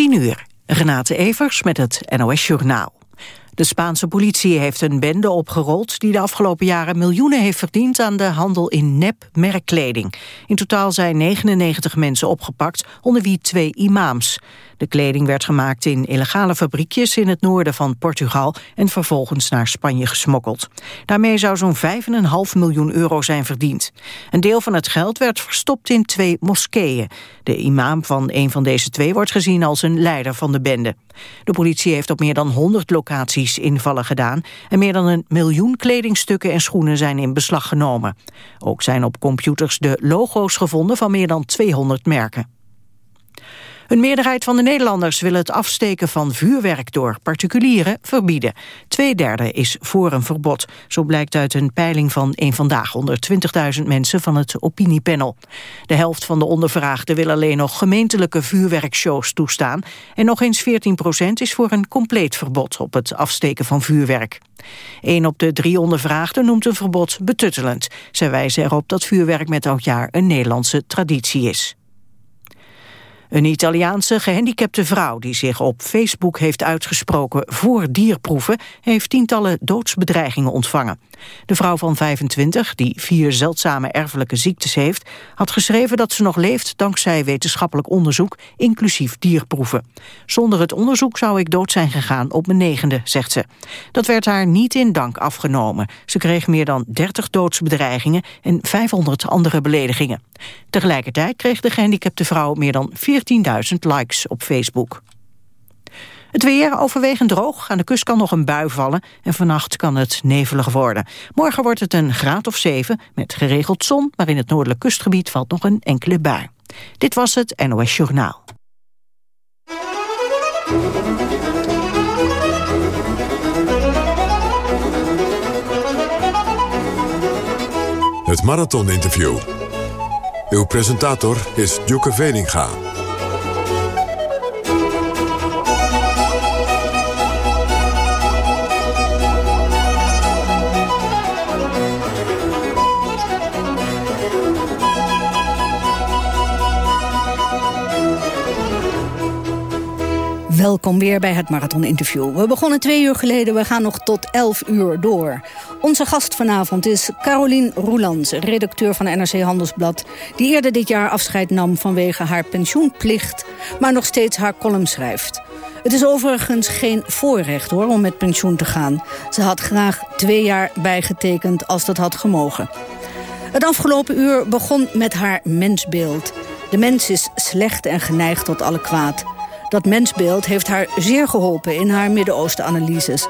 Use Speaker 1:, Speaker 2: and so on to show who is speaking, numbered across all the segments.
Speaker 1: 10 uur. Renate Evers met het NOS Journaal. De Spaanse politie heeft een bende opgerold... die de afgelopen jaren miljoenen heeft verdiend... aan de handel in nep-merkkleding. In totaal zijn 99 mensen opgepakt, onder wie twee imams. De kleding werd gemaakt in illegale fabriekjes in het noorden van Portugal en vervolgens naar Spanje gesmokkeld. Daarmee zou zo'n 5,5 miljoen euro zijn verdiend. Een deel van het geld werd verstopt in twee moskeeën. De imam van een van deze twee wordt gezien als een leider van de bende. De politie heeft op meer dan 100 locaties invallen gedaan en meer dan een miljoen kledingstukken en schoenen zijn in beslag genomen. Ook zijn op computers de logo's gevonden van meer dan 200 merken. Een meerderheid van de Nederlanders wil het afsteken van vuurwerk door particulieren verbieden. Tweederde is voor een verbod. Zo blijkt uit een peiling van een vandaag onder 20.000 mensen van het opiniepanel. De helft van de ondervraagden wil alleen nog gemeentelijke vuurwerkshows toestaan. En nog eens 14 procent is voor een compleet verbod op het afsteken van vuurwerk. Een op de drie ondervraagden noemt een verbod betuttelend. Zij wijzen erop dat vuurwerk met oud jaar een Nederlandse traditie is. Een Italiaanse gehandicapte vrouw die zich op Facebook heeft uitgesproken voor dierproeven, heeft tientallen doodsbedreigingen ontvangen. De vrouw van 25, die vier zeldzame erfelijke ziektes heeft, had geschreven dat ze nog leeft dankzij wetenschappelijk onderzoek, inclusief dierproeven. Zonder het onderzoek zou ik dood zijn gegaan op mijn negende, zegt ze. Dat werd haar niet in dank afgenomen. Ze kreeg meer dan 30 doodsbedreigingen en 500 andere beledigingen. Tegelijkertijd kreeg de gehandicapte vrouw meer dan 14 14.000 likes op Facebook. Het weer overwegend droog. Aan de kust kan nog een bui vallen en vannacht kan het nevelig worden. Morgen wordt het een graad of 7 met geregeld zon, maar in het noordelijk kustgebied valt nog een enkele bui. Dit was het NOS Journaal.
Speaker 2: Het Marathon Interview. Uw presentator is Joke Veninga.
Speaker 3: Welkom weer bij het Marathon Interview. We begonnen twee uur geleden, we gaan nog tot elf uur door. Onze gast vanavond is Carolien Roelands, redacteur van NRC Handelsblad... die eerder dit jaar afscheid nam vanwege haar pensioenplicht... maar nog steeds haar column schrijft. Het is overigens geen voorrecht hoor, om met pensioen te gaan. Ze had graag twee jaar bijgetekend als dat had gemogen. Het afgelopen uur begon met haar mensbeeld. De mens is slecht en geneigd tot alle kwaad... Dat mensbeeld heeft haar zeer geholpen in haar Midden-Oosten-analyses.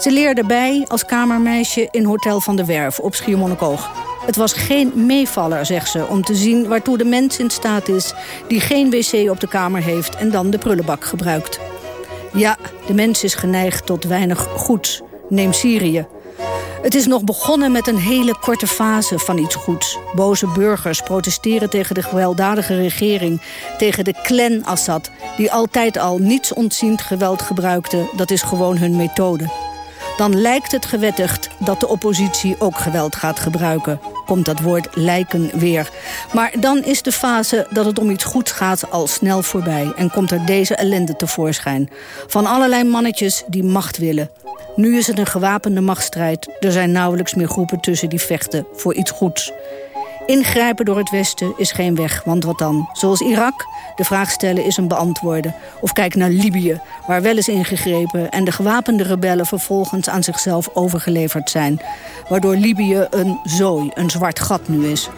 Speaker 3: Ze leerde bij als kamermeisje in Hotel van de Werf op Schiermonnikoog. Het was geen meevaller, zegt ze, om te zien waartoe de mens in staat is... die geen wc op de kamer heeft en dan de prullenbak gebruikt. Ja, de mens is geneigd tot weinig goeds. Neem Syrië. Het is nog begonnen met een hele korte fase van iets goeds. Boze burgers protesteren tegen de gewelddadige regering... tegen de clan Assad, die altijd al niets ontziend geweld gebruikte. Dat is gewoon hun methode. Dan lijkt het gewettigd dat de oppositie ook geweld gaat gebruiken. Komt dat woord lijken weer. Maar dan is de fase dat het om iets goeds gaat al snel voorbij... en komt er deze ellende tevoorschijn. Van allerlei mannetjes die macht willen nu is het een gewapende machtsstrijd. Er zijn nauwelijks meer groepen tussen die vechten voor iets goeds. Ingrijpen door het Westen is geen weg, want wat dan? Zoals Irak, de vraag stellen is een beantwoorden. Of kijk naar Libië, waar wel is ingegrepen... en de gewapende rebellen vervolgens aan zichzelf overgeleverd zijn. Waardoor Libië een zooi, een zwart gat nu is.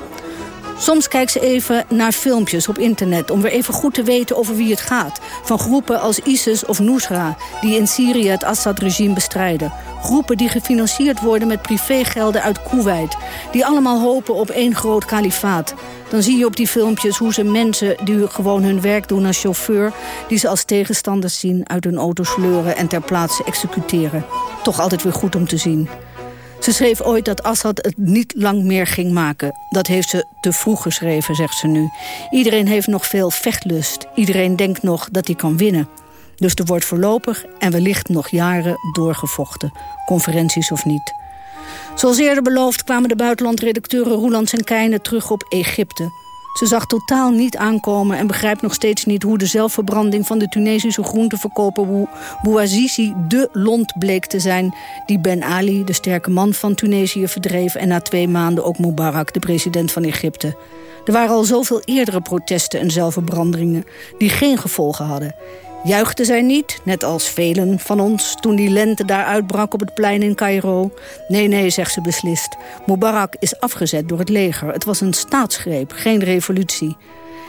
Speaker 3: Soms kijkt ze even naar filmpjes op internet... om weer even goed te weten over wie het gaat. Van groepen als ISIS of Nusra... die in Syrië het Assad-regime bestrijden. Groepen die gefinancierd worden met privégelden uit Kuwait. Die allemaal hopen op één groot kalifaat. Dan zie je op die filmpjes hoe ze mensen die gewoon hun werk doen als chauffeur... die ze als tegenstanders zien uit hun auto sleuren en ter plaatse executeren. Toch altijd weer goed om te zien. Ze schreef ooit dat Assad het niet lang meer ging maken. Dat heeft ze te vroeg geschreven, zegt ze nu. Iedereen heeft nog veel vechtlust. Iedereen denkt nog dat hij kan winnen. Dus er wordt voorlopig en wellicht nog jaren doorgevochten. Conferenties of niet. Zoals eerder beloofd kwamen de buitenlandredacteuren Roelands en Keijnen terug op Egypte. Ze zag totaal niet aankomen en begrijpt nog steeds niet... hoe de zelfverbranding van de Tunesische groenteverkoper Bouazizi de lont bleek te zijn... die Ben Ali, de sterke man van Tunesië, verdreef... en na twee maanden ook Mubarak, de president van Egypte. Er waren al zoveel eerdere protesten en zelfverbrandingen... die geen gevolgen hadden. Juichte zij niet, net als velen van ons... toen die lente daar uitbrak op het plein in Cairo? Nee, nee, zegt ze beslist. Mubarak is afgezet door het leger. Het was een staatsgreep, geen revolutie.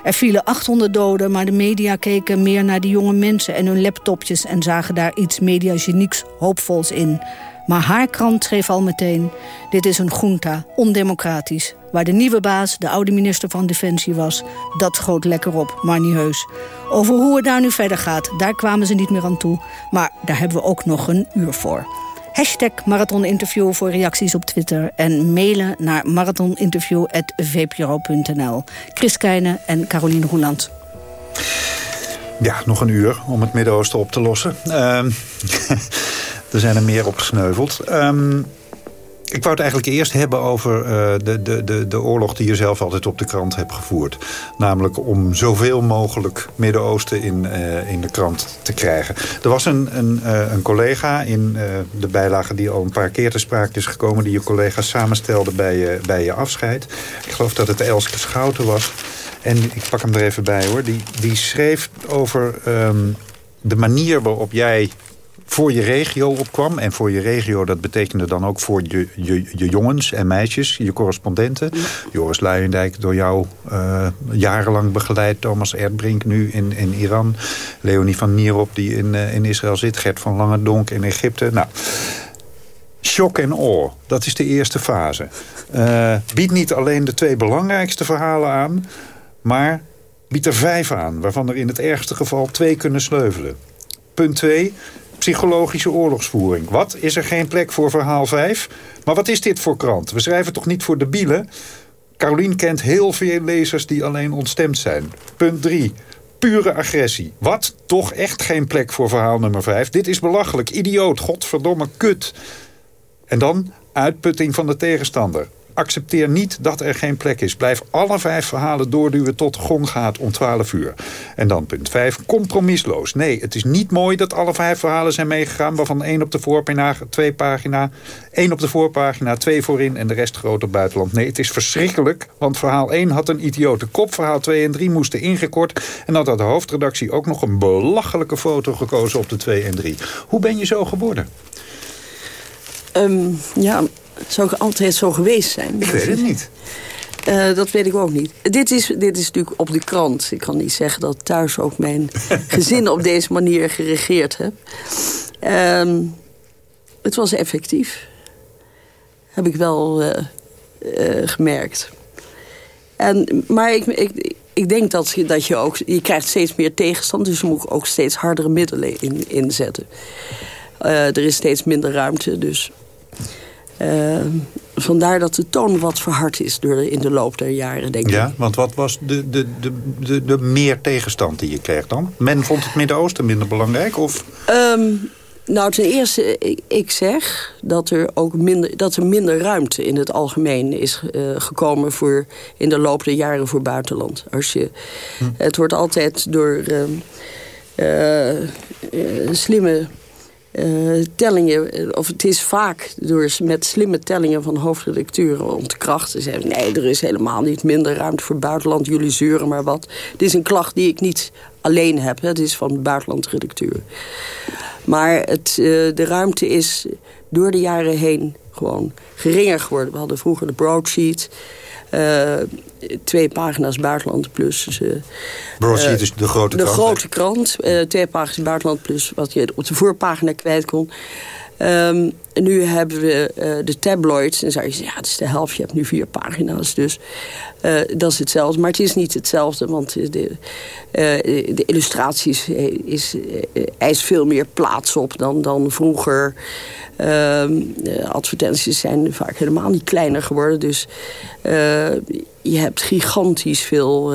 Speaker 3: Er vielen 800 doden, maar de media keken meer naar die jonge mensen... en hun laptopjes en zagen daar iets mediagenieks hoopvols in... Maar haar krant schreef al meteen... dit is een junta, ondemocratisch. Waar de nieuwe baas, de oude minister van Defensie was... dat schoot lekker op, maar niet heus. Over hoe het daar nu verder gaat, daar kwamen ze niet meer aan toe. Maar daar hebben we ook nog een uur voor. Hashtag marathoninterview voor reacties op Twitter... en mailen naar marathoninterview.vpro.nl. Chris Keijnen en Caroline Roeland.
Speaker 4: Ja, nog een uur om het Midden-Oosten op te lossen. Uh, Er zijn er meer op gesneuveld. Um, ik wou het eigenlijk eerst hebben over uh, de, de, de, de oorlog die je zelf altijd op de krant hebt gevoerd. Namelijk om zoveel mogelijk Midden-Oosten in, uh, in de krant te krijgen. Er was een, een, uh, een collega in de bijlage die al een paar keer te sprake is gekomen... die je collega samenstelde bij je, bij afscheid. Ik geloof dat het Elske Schouten was. En ik pak hem er even bij hoor. Die, die schreef over um, de manier waarop jij voor je regio opkwam. En voor je regio, dat betekende dan ook voor je, je, je jongens en meisjes, je correspondenten. Joris Luijendijk, door jou uh, jarenlang begeleid. Thomas Erdbrink nu in, in Iran. Leonie van Nierop, die in, uh, in Israël zit. Gert van Langendonk in Egypte. Nou... Shock en awe, dat is de eerste fase. Uh, biedt niet alleen de twee belangrijkste verhalen aan... maar biedt er vijf aan, waarvan er in het ergste geval twee kunnen sleuvelen. Punt 2 psychologische oorlogsvoering. Wat? Is er geen plek voor verhaal 5? Maar wat is dit voor krant? We schrijven toch niet voor de bielen? Carolien kent heel veel lezers die alleen ontstemd zijn. Punt 3. Pure agressie. Wat? Toch echt geen plek voor verhaal nummer 5? Dit is belachelijk, idioot, godverdomme, kut. En dan uitputting van de tegenstander accepteer niet dat er geen plek is. Blijf alle vijf verhalen doorduwen tot de gong gaat om 12 uur. En dan punt 5, compromisloos. Nee, het is niet mooi dat alle vijf verhalen zijn meegegaan... waarvan één op de voorpagina, twee pagina... één op de voorpagina, twee voorin en de rest groot op buitenland. Nee, het is verschrikkelijk, want verhaal 1 had een idiote kop... verhaal 2 en 3 moesten ingekort... en dan had de hoofdredactie ook nog een belachelijke foto gekozen op de 2 en 3. Hoe ben je zo geworden?
Speaker 5: Um, ja, zou ik altijd zo geweest zijn?
Speaker 4: Ik weet het niet.
Speaker 5: Uh, dat weet ik ook niet. Dit is, dit is natuurlijk op de krant. Ik kan niet zeggen dat thuis ook mijn gezin op deze manier geregeerd heb. Um, het was effectief. Heb ik wel uh, uh, gemerkt. En, maar ik, ik, ik denk dat, dat je ook... Je krijgt steeds meer tegenstand, dus je moet ook steeds hardere middelen in, inzetten. er is steeds minder ruimte, dus uh, vandaar dat de toon wat verhard is door in de loop der jaren, denk
Speaker 4: ja, ik. Ja, want wat was de, de, de, de, de meer tegenstand die je kreeg dan? Men vond het Midden-Oosten minder belangrijk? Of?
Speaker 5: Um, nou, ten eerste, ik zeg dat er ook minder, dat er minder ruimte in het algemeen is uh, gekomen voor, in de loop der jaren voor buitenland. Als je, hm. Het wordt altijd door uh, uh, slimme uh, tellingen, eh, of het is vaak door met slimme tellingen van hoofdredacteuren om te krachten zeggen, nee, er is helemaal niet minder ruimte voor buitenland, jullie zeuren maar wat. Het is een klacht die ik niet alleen heb, het is van buitenlandredacteur. Maar het, uh, de ruimte is door de jaren heen gewoon geringer geworden. We hadden vroeger de broadsheet. Uh, twee pagina's Buitenland plus... Uh,
Speaker 4: Broadsheet is de grote
Speaker 5: de
Speaker 4: krant.
Speaker 5: De grote krant. Twee pagina's Buitenland plus wat je op de voorpagina kwijt kon. Um, nu hebben we uh, de tabloids. En zou je zeggen, ja, het is de helft. Je hebt nu vier pagina's. Dus uh, dat is hetzelfde. Maar het is niet hetzelfde. Want de, uh, de illustraties is, eist veel meer plaats op dan, dan vroeger. Ehm, advertenties zijn vaak helemaal niet kleiner geworden. Dus je hebt gigantisch veel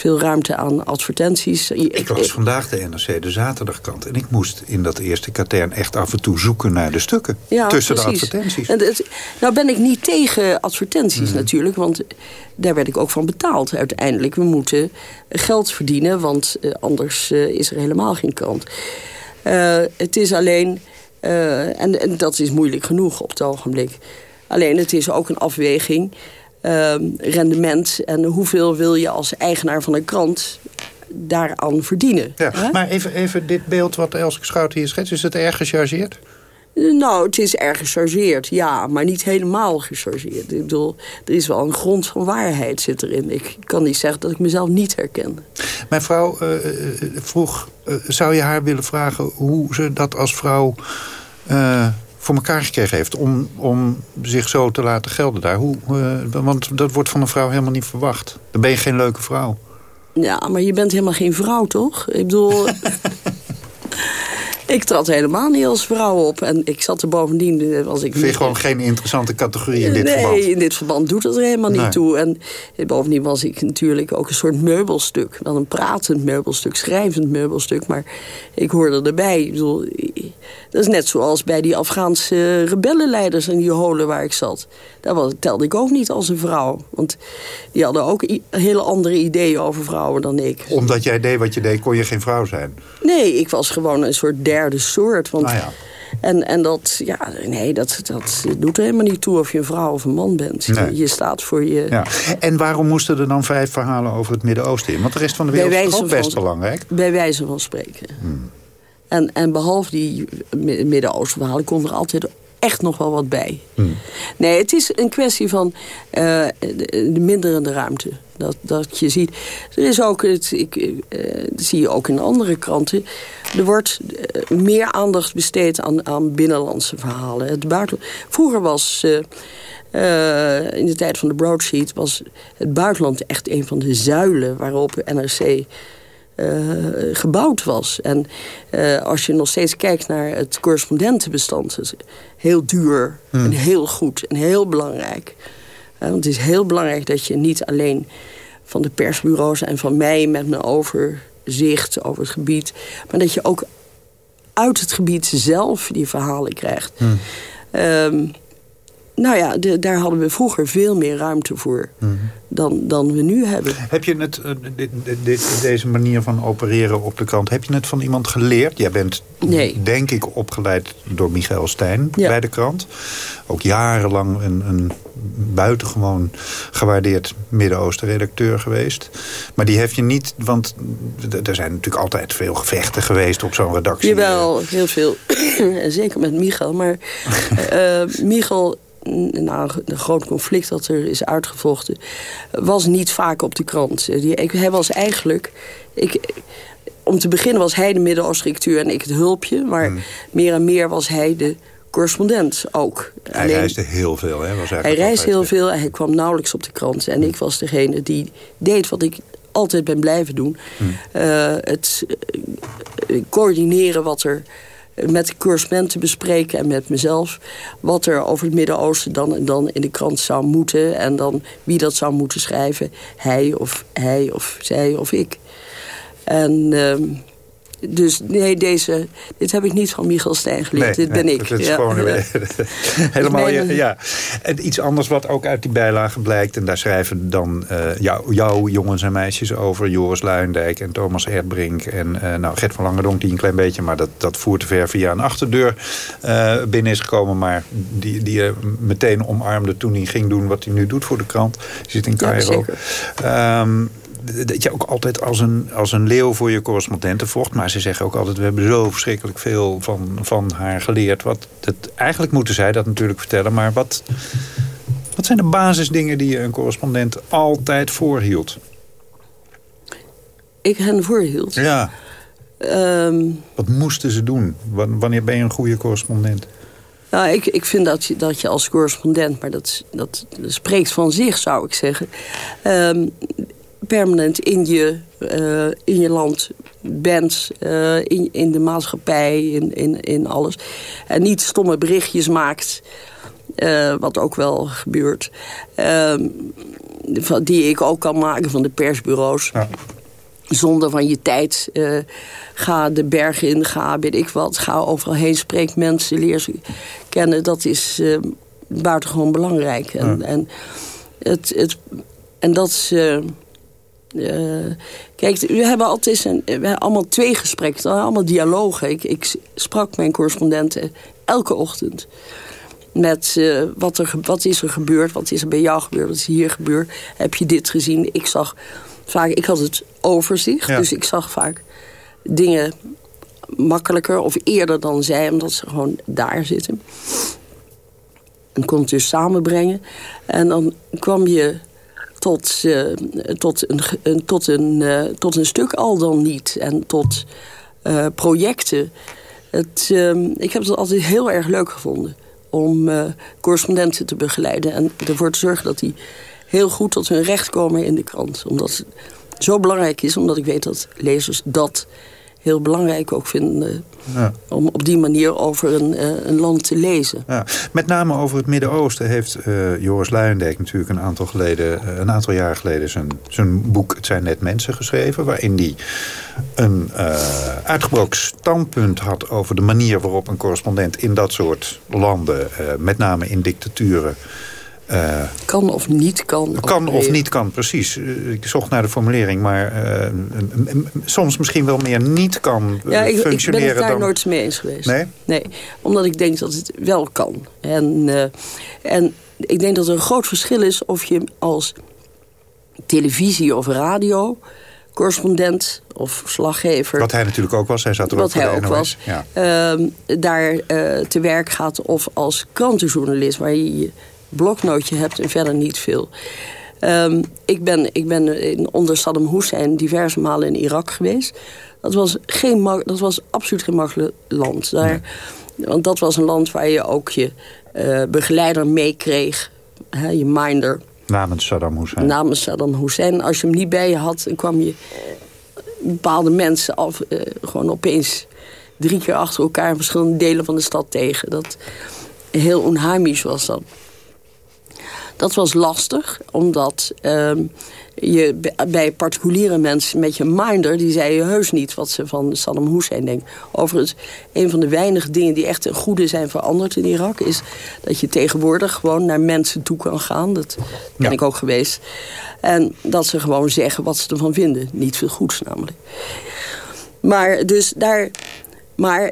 Speaker 5: veel ruimte aan advertenties.
Speaker 4: Ik las vandaag de NRC, de zaterdagkant. En ik moest in dat eerste katern echt af en toe zoeken naar de stukken. tussen de advertenties.
Speaker 5: En het, nou ben ik niet tegen advertenties mhm. natuurlijk. Want daar werd ik ook van betaald uiteindelijk. We moeten geld verdienen, want uh, anders is er helemaal geen krant. Uh, het is alleen, en, en dat is moeilijk genoeg op het ogenblik... Alleen het is ook een afweging, ehm, rendement... en hoeveel wil je als eigenaar van een krant daaraan verdienen.
Speaker 4: Ja, maar even, even dit beeld wat Elske Schout hier schetst... is het erg gechargeerd?
Speaker 5: Nou, het is erg gechargeerd, ja, maar niet helemaal gechargeerd. Ik bedoel, er is wel een grond van waarheid zit erin. Ik kan niet zeggen dat ik mezelf niet herken.
Speaker 4: Mijn vrouw uh, vroeg, uh, zou je haar willen vragen hoe ze dat als vrouw voor elkaar gekregen heeft... om, om zich zo te laten gelden daar. Hoe, uh, want dat wordt van een vrouw helemaal niet verwacht. Dan ben je geen leuke vrouw.
Speaker 5: Ja, maar je bent helemaal geen vrouw, toch? Ik bedoel... Ik trad helemaal niet als vrouw op. En ik zat er bovendien... Was ik
Speaker 4: Vind je gewoon geen interessante categorie in dit
Speaker 5: nee,
Speaker 4: verband?
Speaker 5: Nee, in dit verband doet het er helemaal niet toe. En bovendien was ik natuurlijk ook een soort meubelstuk. Wel een pratend meubelstuk, schrijvend meubelstuk. Maar ik hoorde erbij. Ik bedoel, dat is net zoals bij die Afghaanse rebellenleiders in die holen waar ik zat. Daar was, telde ik ook niet als een vrouw. Want die hadden ook hele andere ideeën over vrouwen dan ik.
Speaker 4: Omdat jij deed wat je deed, kon je geen vrouw zijn?
Speaker 5: Nee, ik was gewoon een soort derde soort. Want, ah, ja. En, en dat, ja, nee, dat, dat doet er helemaal niet toe of je een vrouw of een man bent. Je staat voor je... Ja.
Speaker 4: En waarom moesten er dan vijf verhalen over het Midden-Oosten in? Want de rest van de wereld is ook best belangrijk.
Speaker 5: Bij wijze van spreken. Hmm. En, en behalve die Midden-Oosten verhalen kon er altijd echt nog wel wat bij. Hmm. Nee, het is een kwestie van uh, de, de minderende ruimte. Dat, dat je ziet. Er is ook, het, ik, uh, dat zie je ook in andere kranten. Er wordt uh, meer aandacht besteed aan, aan binnenlandse verhalen. Het buitenland. Vroeger was. Uh, in de tijd van de broadsheet was het buitenland echt een van de zuilen waarop NRC gebouwd was. En uh, als je nog steeds kijkt naar het correspondentenbestand... is heel duur hmm. en heel goed en heel belangrijk. Uh, want het is heel belangrijk dat je niet alleen van de persbureaus... en van mij met mijn overzicht over het gebied... maar dat je ook uit het gebied zelf die verhalen krijgt. Hmm. Um, nou ja, de, daar hadden we vroeger veel meer ruimte voor mhm. dan, dan we nu hebben.
Speaker 4: Heb je het, uh, dit, dit, deze manier van opereren op de krant, heb je het van iemand geleerd? Jij bent, nee. denk ik, opgeleid door Michael Stijn bij de krant. Ook jarenlang een, een buitengewoon gewaardeerd Midden-Oosten redacteur geweest. Maar die heb je niet, want er zijn natuurlijk altijd veel gevechten geweest op zo'n redactie.
Speaker 5: Jawel, heel veel. Zeker met Michael. Maar uh, Michael nou, een groot conflict dat er is uitgevochten... was niet vaak op de krant. hij was eigenlijk... Ik, om te beginnen was hij de Midden-Oosten en ik het hulpje. Maar hmm. meer en meer was hij de correspondent ook.
Speaker 4: Hij reisde heel veel, hè? Was
Speaker 5: hij reisde heel veel en hij kwam nauwelijks op de krant. En ik was degene die deed wat ik altijd ben blijven doen. Hmm. Uh, het uh, coördineren wat er met de correspondenten bespreken en met mezelf... wat er over het Midden-Oosten dan, dan in de krant zou moeten... en dan wie dat zou moeten schrijven. Hij of hij of zij of ik. En... Ehm, dus nee, deze, dit heb ik niet van Michael Stijn geleerd. dit ben ik.
Speaker 4: is gewoon helemaal, ja. En iets anders wat ook uit die bijlage blijkt... en daar schrijven dan uh, jouw jongens en meisjes over... Joris Luijendijk en Thomas Erdbrink en uh, nou, Gert van Langerdonk... die een klein beetje, maar dat, dat voert te ver via een achterdeur uh, binnen is gekomen... maar die, die je meteen omarmde toen hij ging doen wat hij nu doet voor de krant. Die zit in Cairo. Ja, dat je ook altijd als een, als een leeuw voor je correspondenten vocht. Maar ze zeggen ook altijd, we hebben zo verschrikkelijk veel van, van haar geleerd. Wat eigenlijk moeten zij dat natuurlijk vertellen. Maar wat, wat zijn de basisdingen die je een correspondent altijd voorhield?
Speaker 5: Ik hen voorhield?
Speaker 4: Ja. Ehm, wat moesten ze doen? Wanneer ben je een goede correspondent?
Speaker 5: Nou, ik, ik vind dat je, dat je als correspondent, maar dat, dat, spreekt van zich, zou ik zeggen... Um, permanent in je, uh, in je land bent, uh, in, in de maatschappij, in, in, in alles. En niet stomme berichtjes maakt, uh, wat ook wel gebeurt. Die ik ook kan maken van de persbureaus.
Speaker 4: Ja.
Speaker 5: Zonder van je tijd. Ga de berg in, ga weet ik wat. Ga overal heen, spreek mensen, leer ze kennen. Dat is buitengewoon belangrijk. En,
Speaker 4: Ja.
Speaker 5: en, het, het, en dat is... Uh, uh, kijk, we hebben altijd een, we hebben allemaal twee gesprekken, allemaal dialogen. Ik, ik sprak mijn correspondenten elke ochtend met uh, wat, er, wat is er gebeurd, wat is er bij jou gebeurd, wat is hier gebeurd. Heb je dit gezien? Ik zag vaak, ik had het overzicht,
Speaker 4: Ja.
Speaker 5: dus ik zag vaak dingen makkelijker of eerder dan zij, omdat ze gewoon daar zitten. En kon het dus samenbrengen. En dan kwam je tot, uh, tot, een, tot, een, uh, tot een stuk al dan niet. En tot uh, projecten. Het, um, ik heb het altijd heel erg leuk gevonden om correspondenten te begeleiden. En ervoor te zorgen dat die heel goed tot hun recht komen in de krant. Omdat het zo belangrijk is, omdat ik weet dat lezers dat heel belangrijk ook vinden... Ja. om op die manier over een, uh, een land te lezen.
Speaker 4: Ja. Met name over het Midden-Oosten heeft uh, Joris Luijendijk natuurlijk een aantal, geleden, uh, een aantal jaar geleden zijn, zijn boek Het zijn net mensen geschreven. Waarin hij een uitgebroken standpunt had over de manier waarop een correspondent in dat soort landen, met name in dictaturen,
Speaker 5: uh, kan of niet kan.
Speaker 4: Kan of niet kan, precies. Ik zocht naar de formulering, maar uh, soms misschien wel meer niet kan
Speaker 5: ja, ik,
Speaker 4: functioneren.
Speaker 5: Ik ben het daar
Speaker 4: dan...
Speaker 5: nooit mee eens geweest.
Speaker 4: Nee?
Speaker 5: Nee, omdat ik denk dat het wel kan. En, uh, en ik denk dat er een groot verschil is of je als televisie of radio correspondent of verslaggever...
Speaker 4: Wat hij natuurlijk ook was, hij zat er
Speaker 5: wat
Speaker 4: ook
Speaker 5: hij ook
Speaker 4: NOS.
Speaker 5: was,
Speaker 4: ja.
Speaker 5: uh, daar te werk gaat of als krantenjournalist... waar je je bloknootje hebt en verder niet veel. Um, ik, ben, ik ben in, onder Saddam Hussein diverse malen in Irak geweest. Dat was, geen, dat was absoluut geen makkelijk land. Daar, nee. Want dat was een land waar je ook je uh, begeleider meekreeg. Je minder.
Speaker 4: Namens Saddam Hussein.
Speaker 5: Namens Saddam Hussein. Als je hem niet bij je had, dan kwam je bepaalde mensen af, uh, gewoon opeens drie keer achter elkaar in verschillende delen van de stad tegen. Dat, heel onheimisch was dat. Dat was lastig, omdat um, je bij particuliere mensen met je minder... die zeiden heus niet wat ze van Saddam Hussein denken. Overigens, een van de weinige dingen die echt ten goede zijn veranderd in Irak... is dat je tegenwoordig gewoon naar mensen toe kan gaan. Dat ben ja. ik ook geweest. En dat ze gewoon zeggen wat ze ervan vinden. Niet veel goeds namelijk. Maar dus daar... Maar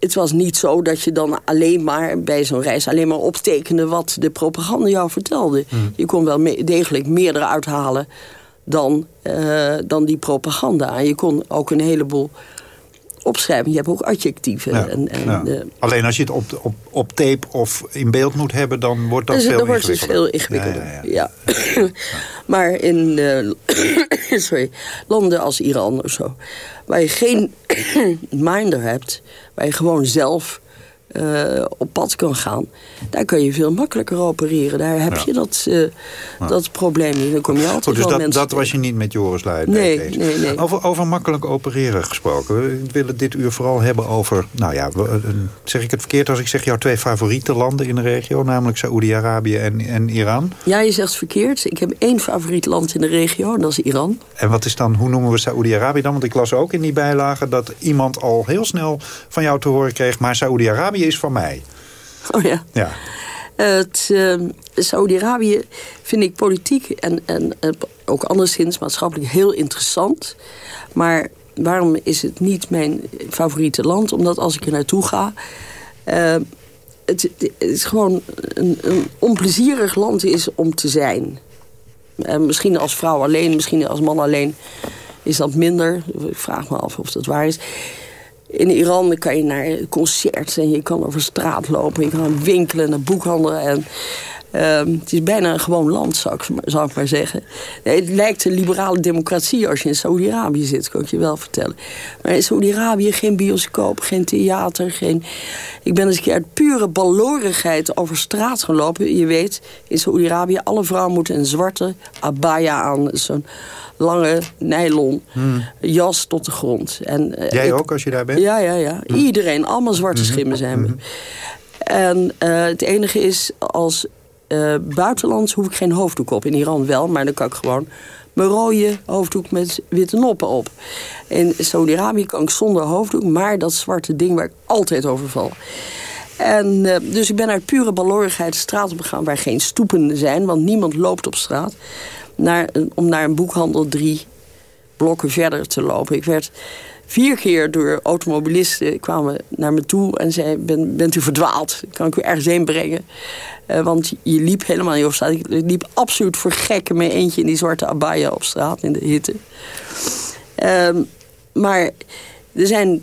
Speaker 5: het was niet zo dat je dan alleen maar bij zo'n reis... alleen maar optekende wat de propaganda jou vertelde.
Speaker 4: Hmm.
Speaker 5: Je kon wel me degelijk meer eruit halen dan, uh, dan die propaganda. En je kon ook een heleboel opschrijven. Je hebt ook adjectieven.
Speaker 4: Ja,
Speaker 5: en, en,
Speaker 4: ja.
Speaker 5: uh,
Speaker 4: Alleen als je het op, op, op tape of in beeld moet hebben... dan wordt dat
Speaker 5: dus,
Speaker 4: veel
Speaker 5: dan wordt het veel ingewikkelder.
Speaker 4: Ja,
Speaker 5: ja, maar in uh, sorry, landen als Iran of zo... waar je geen minder hebt... waar gewoon zelf uh, op pad kan gaan... daar kun je veel makkelijker opereren. Daar heb
Speaker 4: Ja.
Speaker 5: je dat, uh, dat probleem niet. Dan kom je altijd
Speaker 4: Goed, dus dat,
Speaker 5: mensen
Speaker 4: dat was je niet met Joris Luijendijk
Speaker 5: Nee, nee, nee.
Speaker 4: Over, over makkelijk opereren gesproken. We willen dit uur vooral hebben over... nou ja, een- zeg ik het verkeerd als ik zeg jouw twee favoriete landen in de regio... namelijk Saoedi-Arabië en, en Iran.
Speaker 5: Ja, je zegt verkeerd. Ik heb één favoriet land in de regio, en dat is Iran.
Speaker 4: En wat is dan, hoe noemen we Saoedi-Arabië dan? Want ik las ook in die bijlagen dat iemand al heel snel van jou te horen kreeg... maar Saoedi-Arabië is van mij.
Speaker 5: Oh ja.
Speaker 4: Ja,
Speaker 5: Het ehm, Saudi-Arabië vind ik politiek en, en ook anderszins maatschappelijk heel interessant. Maar waarom is het niet mijn favoriete land? Omdat als ik er naartoe ga... eh, het, het is gewoon een, een onplezierig land is om te zijn. En misschien als vrouw alleen, misschien als man alleen is dat minder. Ik vraag me af of dat waar is. In Iran kan je naar concerts en je kan over straat lopen. Je kan winkelen, naar boekhandelen. En, ehm, het is bijna een gewoon land, zou ik, zou ik maar zeggen. Nee, het lijkt een liberale democratie als je in Saudi-Arabië zit, kan ik je wel vertellen. Maar in Saudi-Arabië geen bioscoop, geen theater. Geen... Ik ben eens een keer uit pure balorigheid over straat gelopen. Je weet, in Saudi-Arabië, alle vrouwen moeten een zwarte abaya aan. Zo'n lange nylon jas tot de grond. En, eh,
Speaker 4: jij
Speaker 5: ik-
Speaker 4: ook als je daar bent?
Speaker 5: ja, ja, ja. Iedereen, allemaal zwarte schimmen zijn we. En eh, het enige is, als uh, buitenlands hoef ik geen hoofddoek op. In Iran wel, maar dan kan ik gewoon mijn rode hoofddoek met witte noppen op. In Saudi-Arabië kan ik zonder hoofddoek, maar dat zwarte ding waar ik altijd over val. En, uh, dus ik ben uit pure balorigheid de straat op gegaan waar geen stoepen zijn, want niemand loopt op straat. Naar, om naar een boekhandel drie blokken verder te lopen. Ik werd vier keer door automobilisten kwamen naar me toe en zeiden... Ben, bent u verdwaald? Kan ik u ergens heen brengen? Uh, want je liep helemaal niet op straat. Ik liep absoluut voor gek met eentje in die zwarte abaya op straat in de hitte. Uh, maar er zijn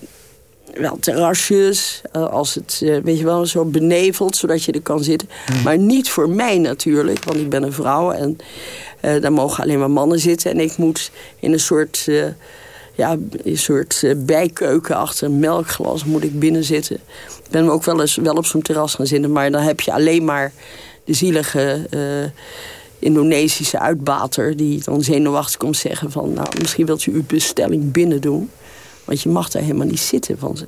Speaker 5: wel terrasjes, uh, als het, uh, weet je wel, zo beneveld, zodat je er kan zitten. Hmm. Maar niet voor mij natuurlijk, want ik ben een vrouw en uh, daar mogen alleen maar mannen zitten. En ik moet in een soort ja, een soort uh, bijkeuken achter een melkglas moet ik binnen zitten. Ik ben ook wel eens wel op zo'n terras gaan zitten, maar dan heb je alleen maar de zielige uh, Indonesische uitbater die dan zenuwachtig komt zeggen van, nou, misschien wilt u uw bestelling binnen doen, want je mag daar helemaal niet zitten van ze.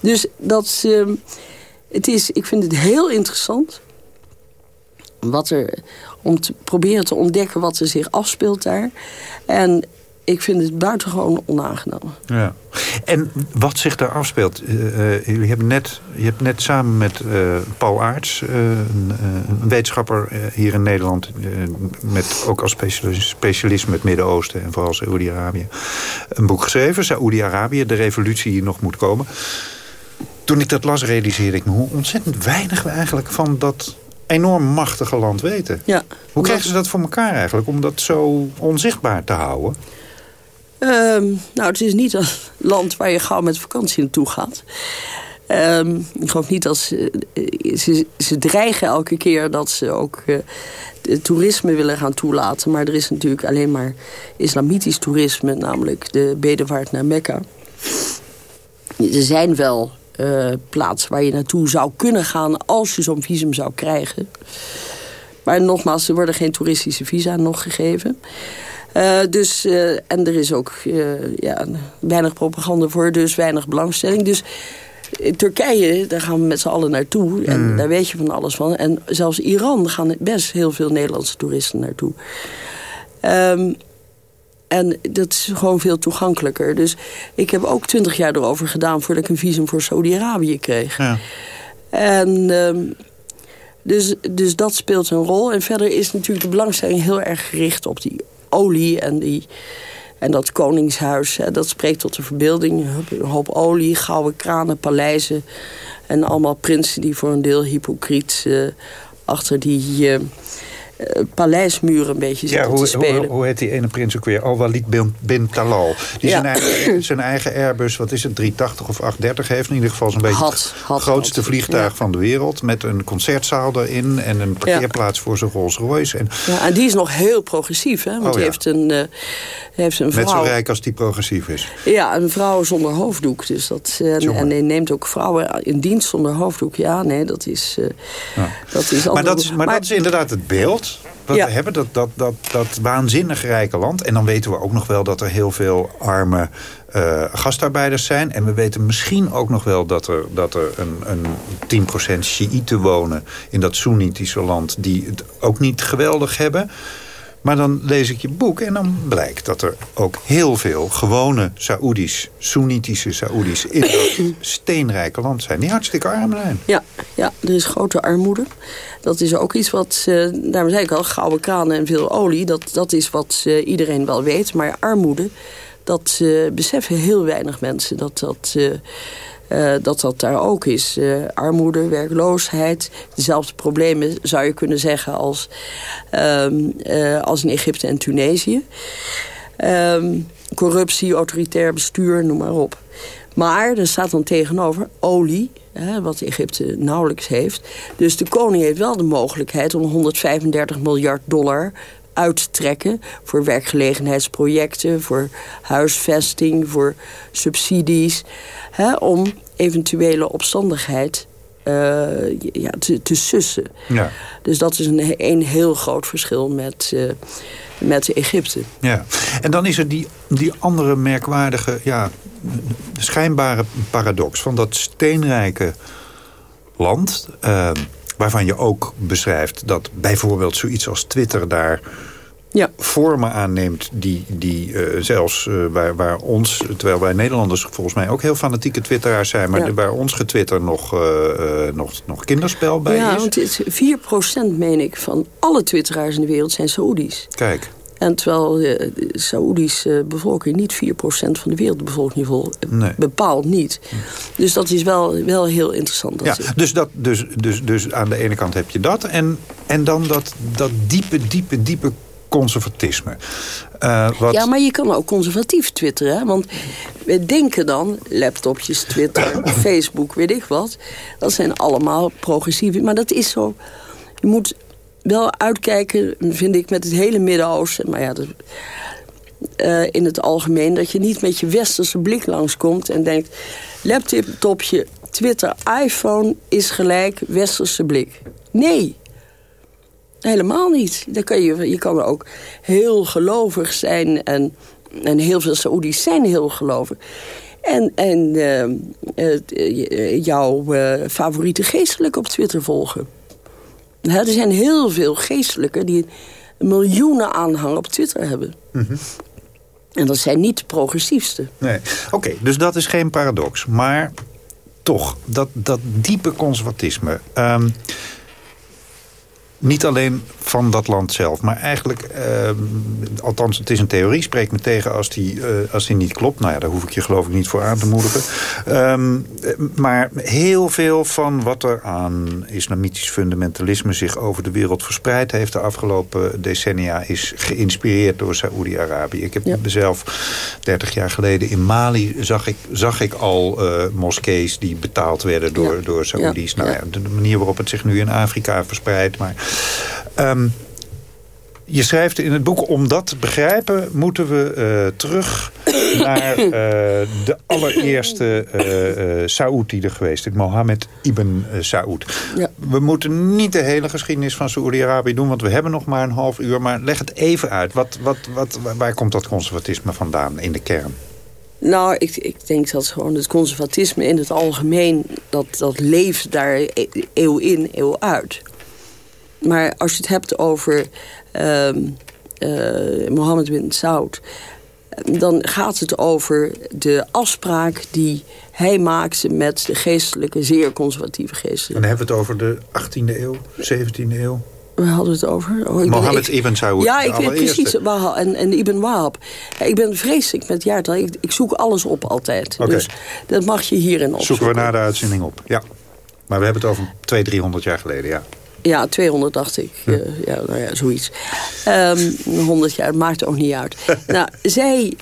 Speaker 5: Dus dat, uh, het is, ik vind het heel interessant wat er, om te proberen te ontdekken wat er zich afspeelt daar. En ik vind het buitengewoon onaangenaam.
Speaker 4: Ja. En wat zich daar afspeelt... Uh, jullie hebben net, je hebt net samen met uh, Paul Aarts... een, een, wetenschapper hier in Nederland... met ook als specialist, specialist met Midden-Oosten en vooral Saoedi-Arabië... een boek geschreven, Saoedi-Arabië, de revolutie die nog moet komen. Toen ik dat las, realiseerde ik me hoe ontzettend weinig we eigenlijk van dat enorm machtige land weten.
Speaker 5: Ja,
Speaker 4: Hoe krijgen ze dat voor elkaar eigenlijk, om dat zo onzichtbaar te houden?
Speaker 5: Um, nou, het is niet een land waar je gauw met vakantie naartoe gaat. Um, ik geloof niet dat ze, ze, ze... dreigen elke keer dat ze ook uh, toerisme willen gaan toelaten. Maar er is natuurlijk alleen maar islamitisch toerisme. Namelijk de bedevaart naar Mekka. Er zijn wel uh, plaatsen waar je naartoe zou kunnen gaan... als je zo'n visum zou krijgen. Maar nogmaals, er worden geen toeristische visa nog gegeven. Uh, dus, uh, en er is ook uh, ja, weinig propaganda voor, dus weinig belangstelling. Dus in Turkije, daar gaan we met z'n allen naartoe. En mm. daar weet je van alles van. En zelfs Iran gaan best heel veel Nederlandse toeristen naartoe. Um, en dat is gewoon veel toegankelijker. Dus ik heb ook twintig jaar erover gedaan... voordat ik een visum voor Saudi-Arabië kreeg. Ja. En... Um, dus, dus dat speelt een rol. En verder is natuurlijk de belangstelling heel erg gericht op die olie en, die, en dat koningshuis. Dat spreekt tot de verbeelding. Een hoop olie, gouden kranen, paleizen. En allemaal prinsen die voor een deel hypocriet uh, achter die... Uh, uh, paleismuren een beetje
Speaker 4: ja, hoe,
Speaker 5: te spelen.
Speaker 4: Hoe, hoe heet die ene prins ook weer? Al-Walid bin, bin Talal. Die ja. zijn, eigen, zijn eigen Airbus, wat is het, 380 of 830 heeft. In ieder geval zo'n beetje
Speaker 5: had,
Speaker 4: het grootste had. vliegtuig ja. van de wereld. Met een concertzaal erin en een parkeerplaats voor zijn Rolls Royce. En,
Speaker 5: ja, en die is nog heel progressief. Hè? Want oh, die heeft een, uh, heeft een vrouw...
Speaker 4: Net zo rijk als die progressief is.
Speaker 5: Ja, een vrouw zonder hoofddoek. Dus dat, uh, en hij neemt ook vrouwen in dienst zonder hoofddoek. Ja, nee, dat is... dat is
Speaker 4: maar dat is, maar, maar dat is inderdaad het beeld wat ja. we hebben, dat, dat, dat, dat waanzinnig rijke land. En dan weten we ook nog wel dat er heel veel arme uh, gastarbeiders zijn. En we weten misschien ook nog wel dat er, dat er een, een 10% Shiiten wonen... in dat Soenitische land die het ook niet geweldig hebben... Maar dan lees ik je boek en dan blijkt dat er ook heel veel gewone Saoedi's, Soenitische Saoedi's in dat steenrijke land zijn. Die hartstikke arm zijn.
Speaker 5: Ja, ja, er is grote armoede. Dat is ook iets wat, uh, daarom zei ik al, gouden kranen en veel olie. Dat, dat is wat uh, iedereen wel weet. Maar armoede, dat uh, beseffen heel weinig mensen. Dat dat... Uh, dat dat daar ook is. Uh, armoede, werkloosheid, dezelfde problemen zou je kunnen zeggen als, um, uh, als in Egypte en Tunesië. Um, corruptie, autoritair bestuur, noem maar op. Maar er staat dan tegenover olie, hè, wat Egypte nauwelijks heeft. Dus de koning heeft wel de mogelijkheid om 135 miljard dollar uit te trekken voor werkgelegenheidsprojecten, voor huisvesting, voor subsidies. Hè, om eventuele opstandigheid uh, ja, te, te sussen.
Speaker 4: Ja.
Speaker 5: Dus dat is een, een heel groot verschil met, uh, met Egypte.
Speaker 4: Ja. En dan is er die, die andere merkwaardige, ja, schijnbare paradox... van dat steenrijke land... Uh, waarvan je ook beschrijft dat bijvoorbeeld zoiets als Twitter daar
Speaker 5: ja.
Speaker 4: vormen aanneemt die, die uh, zelfs uh, waar, waar ons... terwijl wij Nederlanders volgens mij ook heel fanatieke twitteraars zijn... maar ja. waar ons getwitter nog, uh, nog, nog kinderspel bij
Speaker 5: ja,
Speaker 4: is.
Speaker 5: want het 4% meen ik van alle twitteraars in de wereld zijn Saoedi's.
Speaker 4: Kijk.
Speaker 5: En terwijl de Saoedische bevolking niet 4% van de wereldbevolking vol,
Speaker 4: nee.
Speaker 5: bepaalt niet. Dus dat is wel, wel heel interessant.
Speaker 4: Ja, dus, dat, dus, dus, dus aan de ene kant heb je dat. En, en dan dat, dat diepe, diepe, diepe conservatisme. Uh, wat...
Speaker 5: Ja, maar je kan ook conservatief twitteren. Hè? Want we denken dan, laptopjes, Twitter, Facebook, weet ik wat. Dat zijn allemaal progressieve. Maar dat is zo... Je moet wel uitkijken, vind ik, met het hele Midden-Oosten. Maar ja, uh, in het algemeen... dat je niet met je westerse blik langskomt en denkt... laptopje, Twitter, iPhone is gelijk westerse blik. Nee, helemaal niet. Dan kan je, je kan ook heel gelovig zijn... en, en heel veel Saoedi's zijn heel gelovig. En, en uh, uh, jouw favoriete geestelijke op Twitter volgen. Er zijn heel veel geestelijken die miljoenen aanhang op Twitter hebben.
Speaker 4: Mm -hmm.
Speaker 5: En dat zijn niet de progressiefste.
Speaker 4: Nee, oké, okay, dus dat is geen paradox. Maar toch, dat, dat diepe conservatisme... Um, niet alleen van dat land zelf, maar eigenlijk... Uh, althans, het is een theorie, spreek me tegen als die, uh, als die niet klopt. Nou ja, daar hoef ik je geloof ik niet voor aan te moedigen. Um, maar heel veel van wat er aan islamitisch fundamentalisme... zich over de wereld verspreid heeft de afgelopen decennia... is geïnspireerd door Saoedi-Arabië. Ik heb ja. mezelf 30 jaar geleden in Mali... zag ik, zag ik al uh, moskees die betaald werden door, ja. door Saoedi's. Ja. Nou ja, de manier waarop het zich nu in Afrika verspreidt... maar Um, je schrijft in het boek, om dat te begrijpen... moeten we uh, terug naar uh, de allereerste uh, Saoed die er geweest is. Mohammed ibn Saoed.
Speaker 5: Ja.
Speaker 4: We moeten niet de hele geschiedenis van Saoedi-Arabië doen... want we hebben nog maar een half uur. Maar leg het even uit. Wat, wat, wat, waar komt dat conservatisme vandaan in de kern?
Speaker 5: Nou, ik, ik denk dat gewoon het conservatisme in het algemeen... dat, dat leeft daar eeuw in, eeuw uit. Maar als je het hebt over uh, uh, Mohammed bin Saud... dan gaat het over de afspraak die hij maakte... met de geestelijke, zeer conservatieve geestelijke.
Speaker 4: En dan hebben we het over de 18e eeuw, 17e eeuw?
Speaker 5: We hadden het over...
Speaker 4: Oh, Mohammed ben, ik, ibn Saud.
Speaker 5: Ja, ik weet precies. En, en Ibn Wahab. Ik ben vreselijk met jaartal. Ik, ik zoek alles op altijd.
Speaker 4: Okay.
Speaker 5: Dus dat mag je hierin opzoeken.
Speaker 4: Zoeken we na de uitzending op, ja. Maar we hebben het over 200, 300 jaar geleden, ja.
Speaker 5: Ja, 200 dacht ik. Ja, uh, ja nou ja, zoiets. Um, 100 jaar, maakt ook niet uit. nou, zij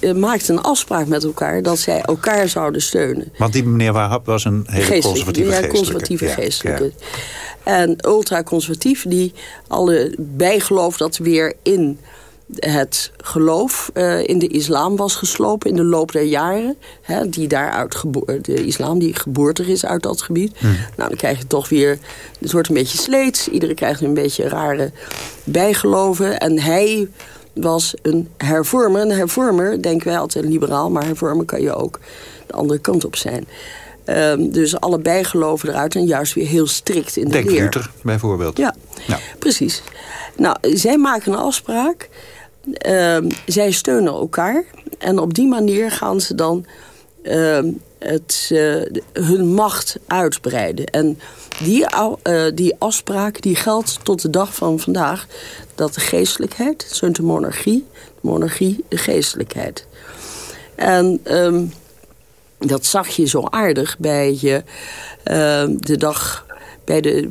Speaker 5: uh, maakten een afspraak met elkaar dat zij elkaar zouden steunen.
Speaker 4: Want die meneer Wahab was een hele conservatieve
Speaker 5: ja,
Speaker 4: geestelijke.
Speaker 5: conservatieve ja, geestelijke. Ja. En ultra-conservatief die alle bijgeloof dat weer in het geloof uh, in de islam was geslopen in de loop der jaren. Hè, die daaruit de islam die geboortig is uit dat gebied.
Speaker 4: Hmm.
Speaker 5: Nou, dan krijg je toch weer... Het wordt een beetje sleets. Iedereen krijgt een beetje rare bijgeloven. En hij was een hervormer. Een hervormer, denken wij altijd liberaal... maar hervormer kan je ook de andere kant op zijn. Um, dus alle bijgeloven eruit en juist weer heel strikt in de
Speaker 4: Denk
Speaker 5: leer.
Speaker 4: Luther bijvoorbeeld.
Speaker 5: Ja,
Speaker 4: nou.
Speaker 5: precies. Nou, zij maken een afspraak... Uh, zij steunen elkaar. En op die manier gaan ze dan uh, het, hun macht uitbreiden. En die, uh, die afspraak die geldt tot de dag van vandaag... dat de geestelijkheid, zo'n de monarchie... de monarchie, de geestelijkheid. En um, dat zag je zo aardig bij je, de dag bij de,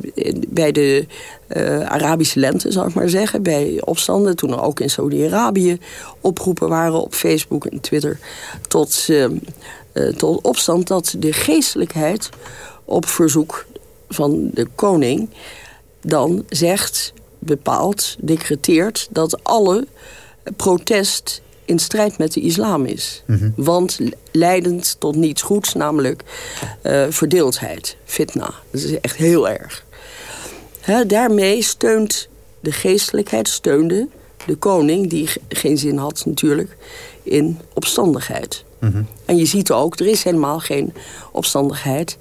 Speaker 5: bij de uh, Arabische lente, zou ik maar zeggen. Bij opstanden, toen er ook in Saudi-Arabië oproepen waren op Facebook en Twitter... tot, uh, uh, tot opstand dat de geestelijkheid op verzoek van de koning... dan zegt, bepaalt, decreteert dat alle protest in strijd met de islam is.
Speaker 4: Mm -hmm.
Speaker 5: Want leidend tot niets goeds, namelijk uh, verdeeldheid, fitna. Dat is echt heel erg. He, daarmee steunt de geestelijkheid, steunde de koning... die geen zin had natuurlijk in opstandigheid.
Speaker 4: Mm -hmm.
Speaker 5: En je ziet ook, er is helemaal geen opstandigheid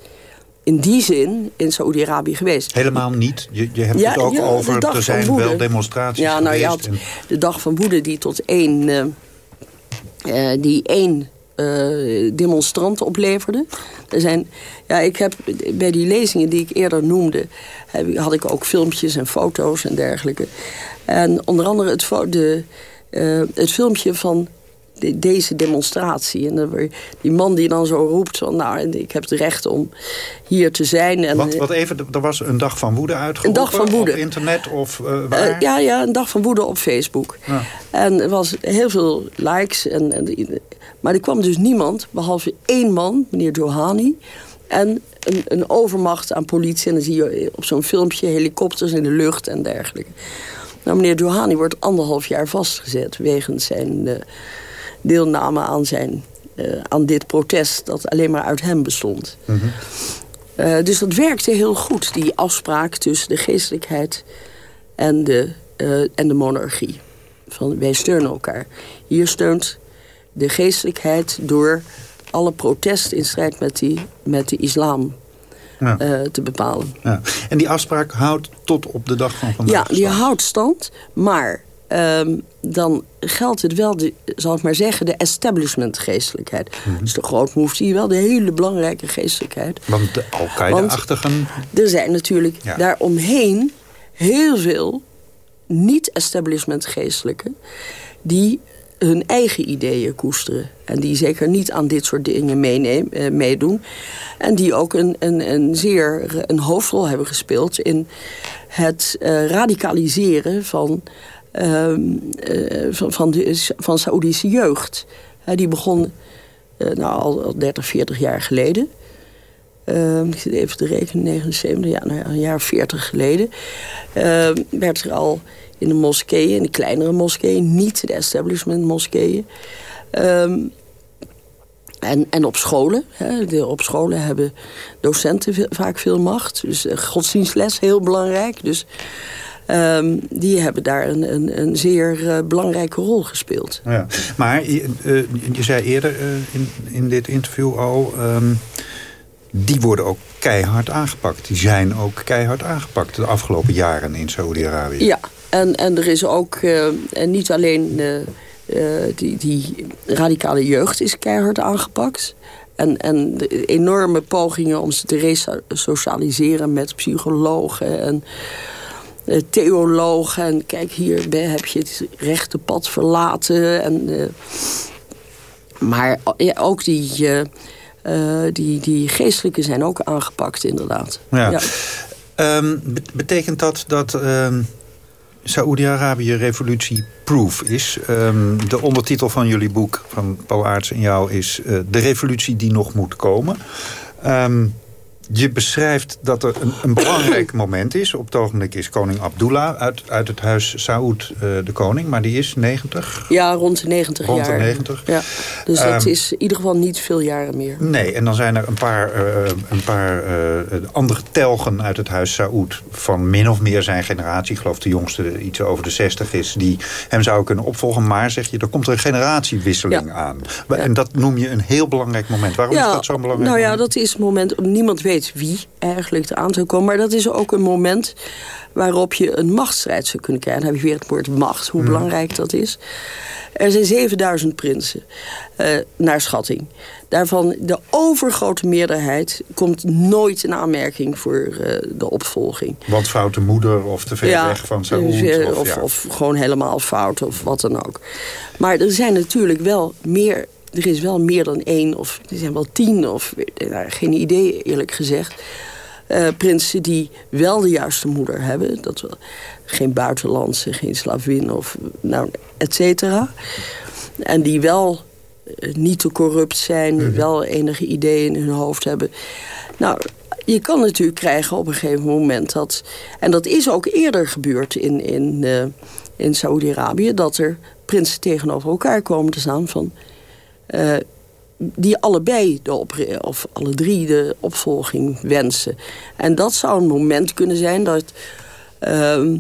Speaker 5: in die zin in Saoedi-Arabië geweest.
Speaker 4: Helemaal niet. Je, je hebt het ook over, er zijn wel demonstraties
Speaker 5: ja, nou,
Speaker 4: geweest.
Speaker 5: Je had de dag van woede die tot één, uh, die één uh, demonstrant opleverde. Er zijn, ja, ik heb bij die lezingen die ik eerder noemde... Heb, had ik ook filmpjes en foto's en dergelijke. En onder andere het, de, uh, het filmpje van deze demonstratie. En die man die dan zo roept van... nou, ik heb het recht om hier te zijn. En,
Speaker 4: wat, wat even, er was een dag van woede uitgeroepen?
Speaker 5: Een dag van woede.
Speaker 4: Op internet of uh, waar? Uh,
Speaker 5: ja, ja, een dag van woede op Facebook. Ja. En er was heel veel likes. En, en, maar er kwam dus niemand, behalve één man, meneer Johani... en een, een overmacht aan politie. En dan zie je op zo'n filmpje helikopters in de lucht en dergelijke. Nou, meneer Johani wordt anderhalf jaar vastgezet... wegens zijn... Uh, deelname aan, zijn, uh, aan dit protest... dat alleen maar uit hem bestond. Mm -hmm. uh, dus dat werkte heel goed, die afspraak tussen de geestelijkheid en de, uh, en de monarchie. Van, wij steunen elkaar. Hier steunt de geestelijkheid door alle protest in strijd met, die, met de islam ja. uh, te bepalen.
Speaker 4: Ja. En die afspraak houdt tot op de dag van vandaag
Speaker 5: Ja, die houdt stand, maar um, dan geldt het wel, de, zal ik maar zeggen, de establishment geestelijkheid. Mm -hmm. Dus de grootmoefti wel de hele belangrijke geestelijkheid.
Speaker 4: Want de Al-Qaeda-achtigen...
Speaker 5: Er zijn natuurlijk ja. daaromheen heel veel niet-establishment geestelijke... die hun eigen ideeën koesteren. En die zeker niet aan dit soort dingen meenemen, eh, meedoen. En die ook een, een, een zeer een hoofdrol hebben gespeeld... in het uh, radicaliseren van van, van, de, van Saoedische jeugd. Die begon uh, nou, al, al 30, 40 jaar geleden. Ehm, ik zit even te rekenen, 79, ja, nou, een jaar 40 geleden. Ehm, werd er al in de moskeeën, in de kleinere moskeeën... niet de establishment moskeeën... Ehm, en, en op scholen. Hè, de, op scholen hebben docenten vaak veel macht. Dus godsdienstles, heel belangrijk. Dus Um, die hebben daar een, een, een zeer uh, belangrijke rol gespeeld.
Speaker 4: Ja. Maar uh, je zei eerder uh, in, in dit interview al... Um, die worden ook keihard aangepakt. Die zijn ook keihard aangepakt de afgelopen jaren in Saoedi-Arabië.
Speaker 5: Ja, en, en er is ook en niet alleen die, die radicale jeugd is keihard aangepakt... En, en de enorme pogingen om ze te resocialiseren met psychologen... en theoloog. En kijk, hier heb je het rechte pad verlaten. En, uh, maar ja, ook die, uh, die, die geestelijke zijn ook aangepakt, inderdaad.
Speaker 4: Ja. ja. Um, betekent dat dat... Um... Saoedi-Arabië revolutie-proof is. Um, de ondertitel van jullie boek, van Paul Aarts en jou, is... Uh, de revolutie die nog moet komen. Um, je beschrijft dat er een, een belangrijk moment is. Op het ogenblik is koning Abdullah uit, uit het huis Saoed uh, de koning. Maar die is 90?
Speaker 5: Ja, rond de 90
Speaker 4: rond
Speaker 5: jaar.
Speaker 4: de 90.
Speaker 5: Ja. Dus um, dat is in ieder geval niet veel jaren meer.
Speaker 4: Nee, en dan zijn er een paar, uh, een paar uh, andere telgen uit het huis Saoed... van min of meer zijn generatie. Ik geloof de jongste iets over de 60 is... die hem zou kunnen opvolgen. Maar zeg je, er komt een generatiewisseling ja. aan. Ja. En dat noem je een heel belangrijk moment. Waarom
Speaker 5: ja,
Speaker 4: is dat zo'n belangrijk
Speaker 5: nou
Speaker 4: moment?
Speaker 5: ja, dat is het moment... Niemand weet wie eigenlijk eraan zou komen. Maar dat is ook een moment waarop je een machtsstrijd zou kunnen krijgen. Dan heb je weer het woord macht, hoe mm. belangrijk dat is. Er zijn 7000 prinsen, uh, naar schatting. Daarvan de overgrote meerderheid komt nooit in aanmerking voor uh, de opvolging.
Speaker 4: Want foute moeder of te ver ja, weg van Saoed.
Speaker 5: Dus, of, of, ja. of gewoon helemaal fout of wat dan ook. Maar er zijn natuurlijk wel meer er is wel meer dan één, of er zijn wel tien, of nou, geen idee eerlijk gezegd. Uh, prinsen die wel de juiste moeder hebben. Dat wel, geen buitenlandse, geen slavin, of nou, et cetera. En die wel uh, niet te corrupt zijn, die wel enige ideeën in hun hoofd hebben. Nou, je kan natuurlijk krijgen op een gegeven moment dat... en dat is ook eerder gebeurd in, in, uh, in Saoedi-Arabië... dat er prinsen tegenover elkaar komen te staan van... Uh, die allebei, de of alle drie, de opvolging wensen. En dat zou een moment kunnen zijn dat... Uh,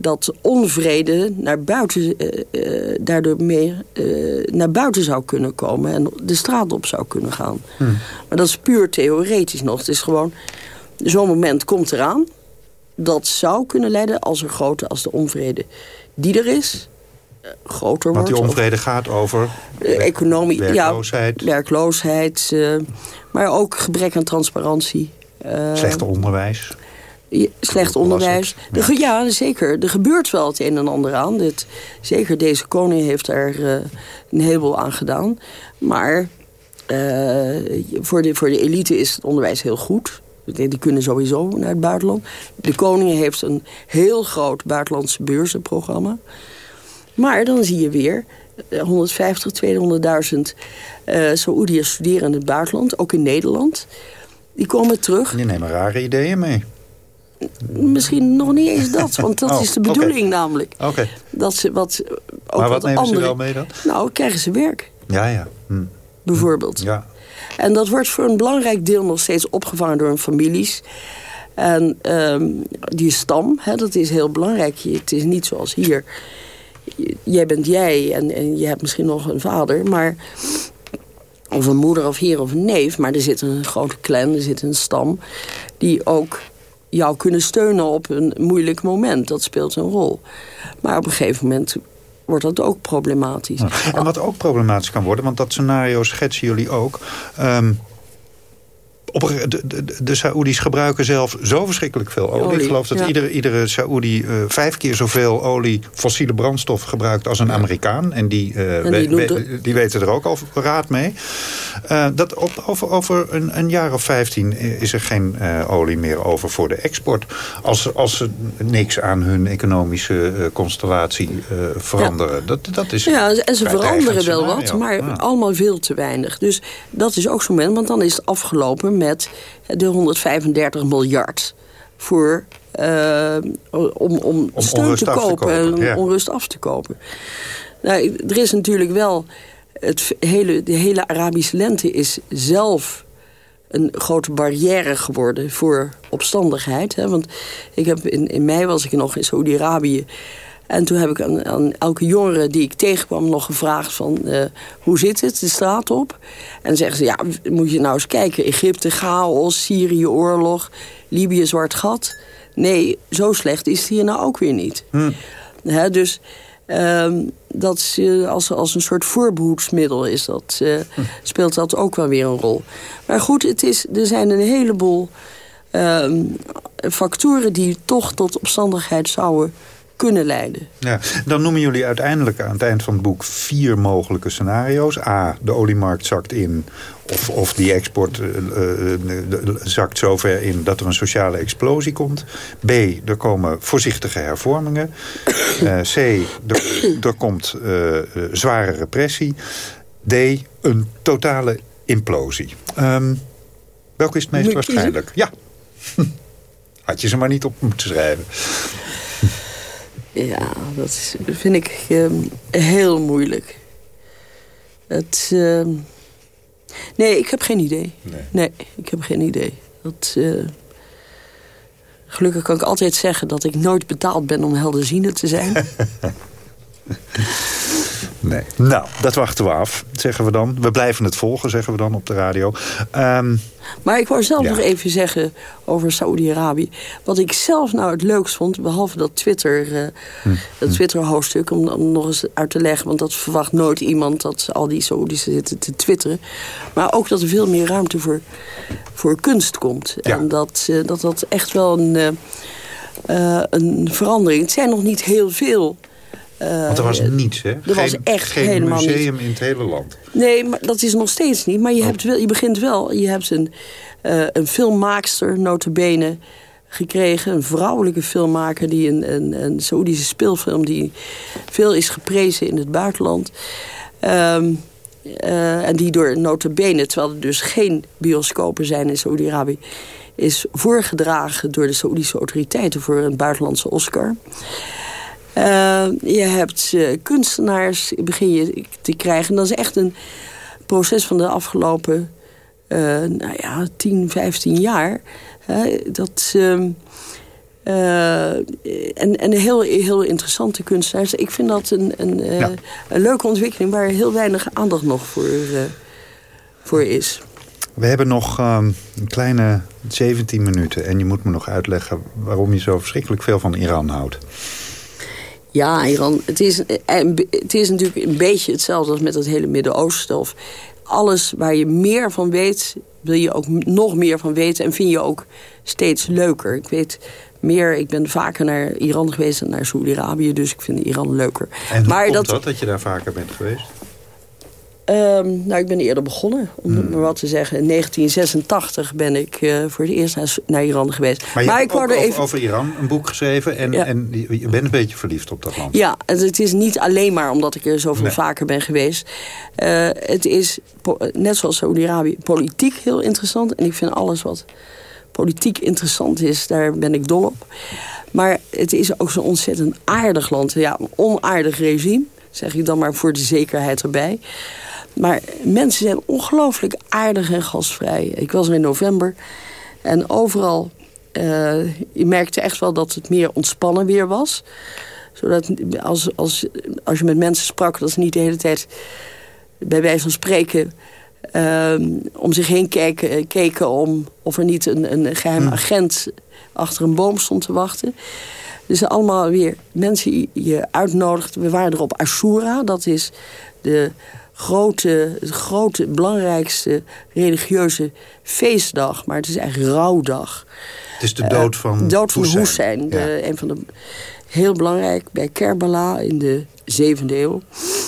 Speaker 5: dat onvrede naar buiten, uh, daardoor meer naar buiten zou kunnen komen... en de straat op zou kunnen gaan. Hmm. Maar dat is puur theoretisch nog. Het is gewoon, zo'n moment komt eraan. Dat zou kunnen leiden als er grote, als de onvrede die er is... groter
Speaker 4: Want
Speaker 5: wordt.
Speaker 4: die onvrede gaat over
Speaker 5: economie,
Speaker 4: werkloosheid.
Speaker 5: Ja, werkloosheid, maar ook gebrek aan transparantie.
Speaker 4: Slecht onderwijs
Speaker 5: slecht onderwijs. Ja. ja. zeker. Er gebeurt wel het een en ander aan. Dit, zeker deze koning heeft daar uh, een heleboel aan gedaan. Maar voor, de, voor de elite is het onderwijs heel goed. Die kunnen sowieso naar het buitenland. De koning heeft een heel groot buitenlandse beurzenprogramma. Maar dan zie je weer 150, 200.000 uh, Saoediërs studeren in het buitenland. Ook in Nederland. Die komen terug.
Speaker 4: Die nemen rare ideeën mee.
Speaker 5: Misschien nog niet eens dat, want dat
Speaker 4: Oh,
Speaker 5: is de bedoeling namelijk.
Speaker 4: Oké.
Speaker 5: Dat ze wat, ook
Speaker 4: Maar wat nemen
Speaker 5: andere,
Speaker 4: ze wel mee dan?
Speaker 5: Nou, krijgen ze werk,
Speaker 4: Ja, ja. Hm.
Speaker 5: bijvoorbeeld.
Speaker 4: Ja.
Speaker 5: En dat wordt voor een belangrijk deel nog steeds opgevangen door hun families. En ehm, die stam, hè, dat is heel belangrijk. Het is niet zoals hier. Jij bent jij en, en je hebt misschien nog een vader, maar... Of een moeder of hier of een neef. Maar er zit een grote clan, er zit een stam... die ook jou kunnen steunen op een moeilijk moment. Dat speelt een rol. Maar op een gegeven moment wordt dat ook problematisch.
Speaker 4: En wat ook problematisch kan worden, want dat scenario schetsen jullie ook. ehm, op, de, de, de Saoedi's gebruiken zelf zo verschrikkelijk veel olie.
Speaker 5: Olie,
Speaker 4: Ik geloof dat
Speaker 5: ja.
Speaker 4: iedere, iedere Saoedi eh, vijf keer zoveel olie, fossiele brandstof gebruikt als een Amerikaan. En die, eh,
Speaker 5: die
Speaker 4: we-
Speaker 5: doet
Speaker 4: we- die weten er ook al raad mee. Eh, dat op, over over een, een jaar of vijftien is er geen olie meer over voor de export. Als, als ze niks aan hun economische constellatie veranderen. Dat, dat is
Speaker 5: Ja, en ze veranderen wel wat, maar
Speaker 4: Ja.
Speaker 5: allemaal veel te weinig. Dus dat is ook zo'n moment, want dan is het afgelopen met de 135 miljard voor, eh, om, om,
Speaker 4: Om
Speaker 5: steun te
Speaker 4: af te
Speaker 5: kopen
Speaker 4: kopen,
Speaker 5: en
Speaker 4: ja.
Speaker 5: onrust af te kopen. Nou, er is natuurlijk wel, het hele, de hele Arabische lente is zelf een grote barrière geworden voor opstandigheid. Hè? Want ik heb in, in mei was ik nog in Saudi-Arabië. En toen heb ik aan, aan elke jongere die ik tegenkwam nog gevraagd van... eh, hoe zit het, de straat op? En dan zeggen ze, ja, moet je nou eens kijken. Egypte, chaos, Syrië, oorlog, Libië, zwart gat. Nee, zo slecht is het hier nou ook weer niet. Hè, dus ehm, dat is, eh, als, als een soort voorbehoedsmiddel is dat, eh, speelt dat ook wel weer een rol. Maar goed, het is, er zijn een heleboel ehm, factoren die toch tot opstandigheid zouden kunnen leiden.
Speaker 4: Ja, dan noemen jullie uiteindelijk aan het eind van het boek vier mogelijke scenario's. A, de oliemarkt zakt in. Of, of die export eh, zakt zover in dat er een sociale explosie komt. B, er komen voorzichtige hervormingen. C, er, er komt zware repressie. D, een totale implosie. Ehm, welke is het meest waarschijnlijk? Ja. Had je ze maar niet op moeten schrijven.
Speaker 5: Ja, dat is, vind ik ehm, heel moeilijk. Het, ehm, nee, ik heb geen idee.
Speaker 4: Nee.
Speaker 5: ik heb geen idee. Dat, eh, gelukkig kan ik altijd zeggen dat ik nooit betaald ben om helderziende te zijn.
Speaker 4: Nee. Nou, dat wachten we af, zeggen we dan. We blijven het volgen, zeggen we dan op de radio. Ehm,
Speaker 5: Maar ik wou zelf
Speaker 4: Ja.
Speaker 5: nog even zeggen over Saoedi-Arabië. Wat ik zelf nou het leukst vond, behalve dat Twitter, eh,
Speaker 4: Hm.
Speaker 5: dat Twitter-hoofdstuk... Om, om nog eens uit te leggen, want dat verwacht nooit iemand... dat al die Saoedi's zitten te twitteren. Maar ook dat er veel meer ruimte voor, voor kunst komt.
Speaker 4: Ja.
Speaker 5: En dat, eh, dat dat echt wel een, eh, een verandering... Het zijn nog niet heel veel... eh,
Speaker 4: want er was niets, hè?
Speaker 5: er was
Speaker 4: geen,
Speaker 5: echt
Speaker 4: geen
Speaker 5: helemaal
Speaker 4: museum in het hele land.
Speaker 5: Nee, maar dat is nog steeds niet. Maar je,
Speaker 4: Oh.
Speaker 5: hebt wel, je begint wel. Je hebt een, eh, een filmmaakster, notabene, gekregen. Een vrouwelijke filmmaker, die een, een, een Saoedische speelfilm... die veel is geprezen in het buitenland. Ehm, eh, en die door notabene, terwijl er dus geen bioscopen zijn in Saoedi-Arabië... is voorgedragen door de Saoedische autoriteiten voor een buitenlandse Oscar... Eh, je hebt eh, kunstenaars, begin je te krijgen. Dat is echt een proces van de afgelopen eh, nou ja, 10, 15 jaar. Hè, dat, ehm, en, en heel, heel interessante kunstenaars. Ik vind dat een, een, een leuke ontwikkeling... waar heel weinig aandacht nog voor, voor is.
Speaker 4: We hebben nog ehm, een kleine 17 minuten. En je moet me nog uitleggen waarom je zo verschrikkelijk veel van Iran houdt.
Speaker 5: Ja, Iran. Het is, eh, het is natuurlijk een beetje hetzelfde als met het hele Midden-Oosten. Of alles waar je meer van weet, wil je ook nog meer van weten. En vind je ook steeds leuker. Ik weet meer, ik ben vaker naar Iran geweest dan naar Saoedi-Arabië. Dus ik vind Iran leuker.
Speaker 4: En hoe komt dat, dat, dat je daar vaker bent geweest?
Speaker 5: Um, nou, ik ben eerder begonnen, om hmm. maar wat te zeggen. In 1986 ben ik uh, voor het eerst naar, naar, Iran geweest.
Speaker 4: Maar je maar hebt ik ook over, even... over, Iran een boek geschreven en, en je bent een beetje verliefd op dat land.
Speaker 5: Ja, het is niet alleen maar omdat ik er zoveel nee. vaker ben geweest. Uh, het is, net zoals Saudi-Arabië, politiek heel interessant. En ik vind alles wat politiek interessant is, daar ben ik dol op. Maar het is ook zo'n ontzettend aardig land. Ja, een onaardig regime, zeg ik dan maar voor de zekerheid erbij. Maar mensen zijn ongelooflijk aardig en gastvrij. Ik was er in november en overal... Uh, je merkte echt wel dat het meer ontspannen weer was. Zodat als, als, als je met mensen sprak, dat ze niet de hele tijd... bij wijze van spreken uh, om zich heen keken, keken om of er niet een, een geheim hmm. agent achter een boom stond te wachten. Dus allemaal weer mensen die je uitnodigt. We waren er op Ashura, dat is de grote, het grote, belangrijkste religieuze feestdag. Maar het is eigenlijk rouwdag.
Speaker 4: Het is de dood van uh,
Speaker 5: dood van Hussein. De, een van de, heel belangrijk bij Kerbala in de zevende eeuw.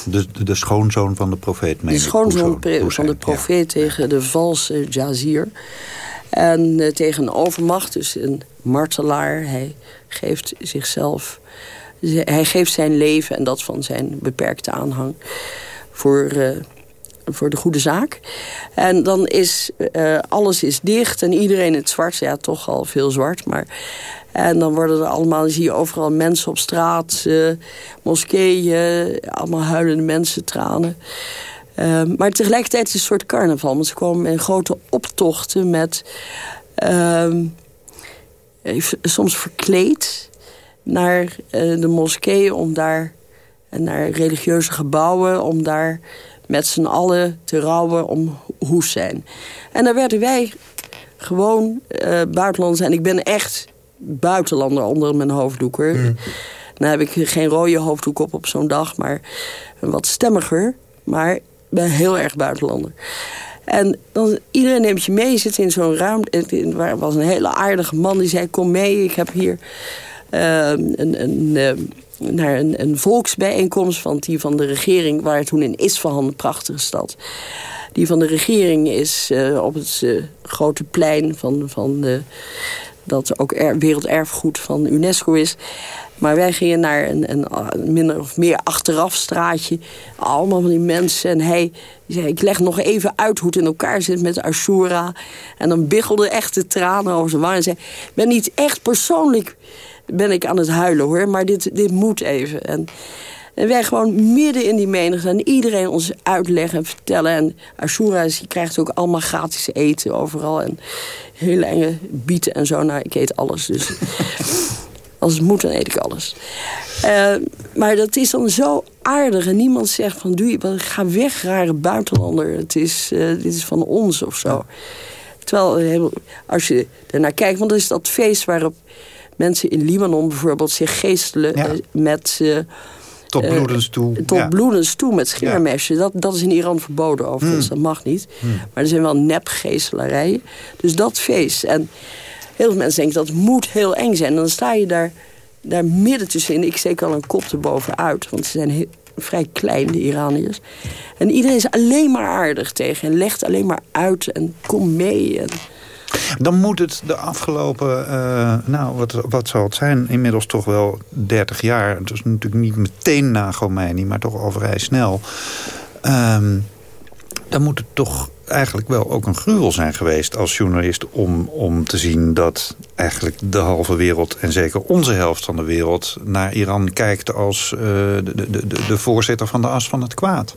Speaker 4: De, de, schoonzoon van de profeet,
Speaker 5: De schoonzoon van de profeet tegen de valse Jazir. En uh, tegen een overmacht, dus een martelaar. Hij geeft zichzelf... Hij geeft zijn leven en dat van zijn beperkte aanhang voor, uh, voor de goede zaak. En dan is uh, alles is dicht en iedereen het zwart. Ja, toch al veel zwart, maar... En dan worden er allemaal, zie je overal mensen op straat, uh, moskeeën, allemaal huilende mensen, tranen. Uh, maar tegelijkertijd is het een soort carnaval. Want ze komen in grote optochten met... Uh, soms verkleed naar de moskeeën om daar en naar religieuze gebouwen... om daar met z'n allen te rouwen om Hussein. En daar werden wij gewoon uh, buitenlanders... en ik ben echt buitenlander onder mijn hoofddoek. Hoor. Mm. Nou heb ik geen rode hoofddoek op op zo'n dag, maar wat stemmiger. Maar ik ben heel erg buitenlander. En dan, iedereen neemt je mee, je zit in zo'n ruimte. Er was een hele aardige man die zei, kom mee, ik heb hier... Uh, een, een, ehm, naar een, een volksbijeenkomst van die van de regering... waar toen in Isfahan, een prachtige stad... Die van de regering is uh, op het uh, grote plein van, van de, dat ook er, werelderfgoed van UNESCO is. Maar wij gingen naar een, een, minder of meer achteraf straatje. Allemaal van die mensen. En hij zei, ik leg nog even uit hoe het in elkaar zit met Ashura. En dan biggelde echt de tranen over zijn wangen. En zei, ik ben niet echt persoonlijk ben ik aan het huilen hoor. Maar dit, dit moet even. En, en wij gewoon midden in die menigte. En iedereen ons uitleggen en vertellen. En Ashura je krijgt ook allemaal gratis eten overal. En hele enge bieten en zo. Nou, ik eet alles. Dus als het moet, dan eet ik alles. Uh, maar dat is dan zo aardig. En niemand zegt van, doe je, ga weg, rare buitenlander. Het is, uh, dit is van ons of zo. Terwijl, als je ernaar kijkt, want dat is dat feest waarop mensen in Libanon bijvoorbeeld zich geestelen ja. met... Uh,
Speaker 4: tot eh, bloedens toe.
Speaker 5: tot ja. bloedens toe met scheermesje. Dat, dat is in Iran verboden overigens, hmm. dat mag niet. Hmm. Maar er zijn wel nepgeestelarijen. Dus dat feest. En heel veel mensen denken dat moet heel eng zijn. En dan sta je daar, daar midden tussenin. Ik steek al een kop erbovenuit, want ze zijn heel, vrij klein, de Iraniërs. En iedereen is alleen maar aardig tegen en legt alleen maar uit en kom mee. En,
Speaker 4: dan moet het de afgelopen, uh, nou wat, wat zal het zijn, inmiddels toch wel 30 jaar. Het is natuurlijk niet meteen na Khomeini, maar toch al vrij snel. Um, dan moet het toch eigenlijk wel ook een gruwel zijn geweest als journalist... om, om te zien dat eigenlijk de halve wereld... en zeker onze helft van de wereld naar Iran kijkt... als uh, de, de, de, de voorzitter van de as van het kwaad.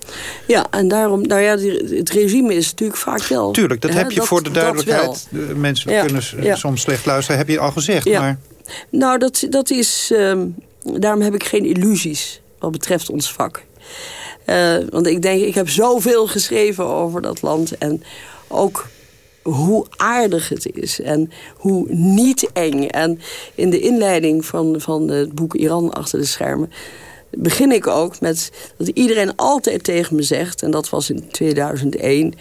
Speaker 5: Ja, en daarom... Nou ja, het regime is natuurlijk vaak wel...
Speaker 4: Tuurlijk, dat heb je voor de duidelijkheid. Mensen kunnen soms slecht luisteren, heb je al gezegd. Ja. Maar
Speaker 5: Nou, dat, dat is... ehm, daarom heb ik geen illusies wat betreft ons vak. Eh, want ik denk, ik heb zoveel geschreven over dat land. En ook hoe aardig het is. En hoe niet eng. En in de inleiding van, van het boek Iran achter de schermen... begin ik ook met dat iedereen altijd tegen me zegt... en dat was in 2001...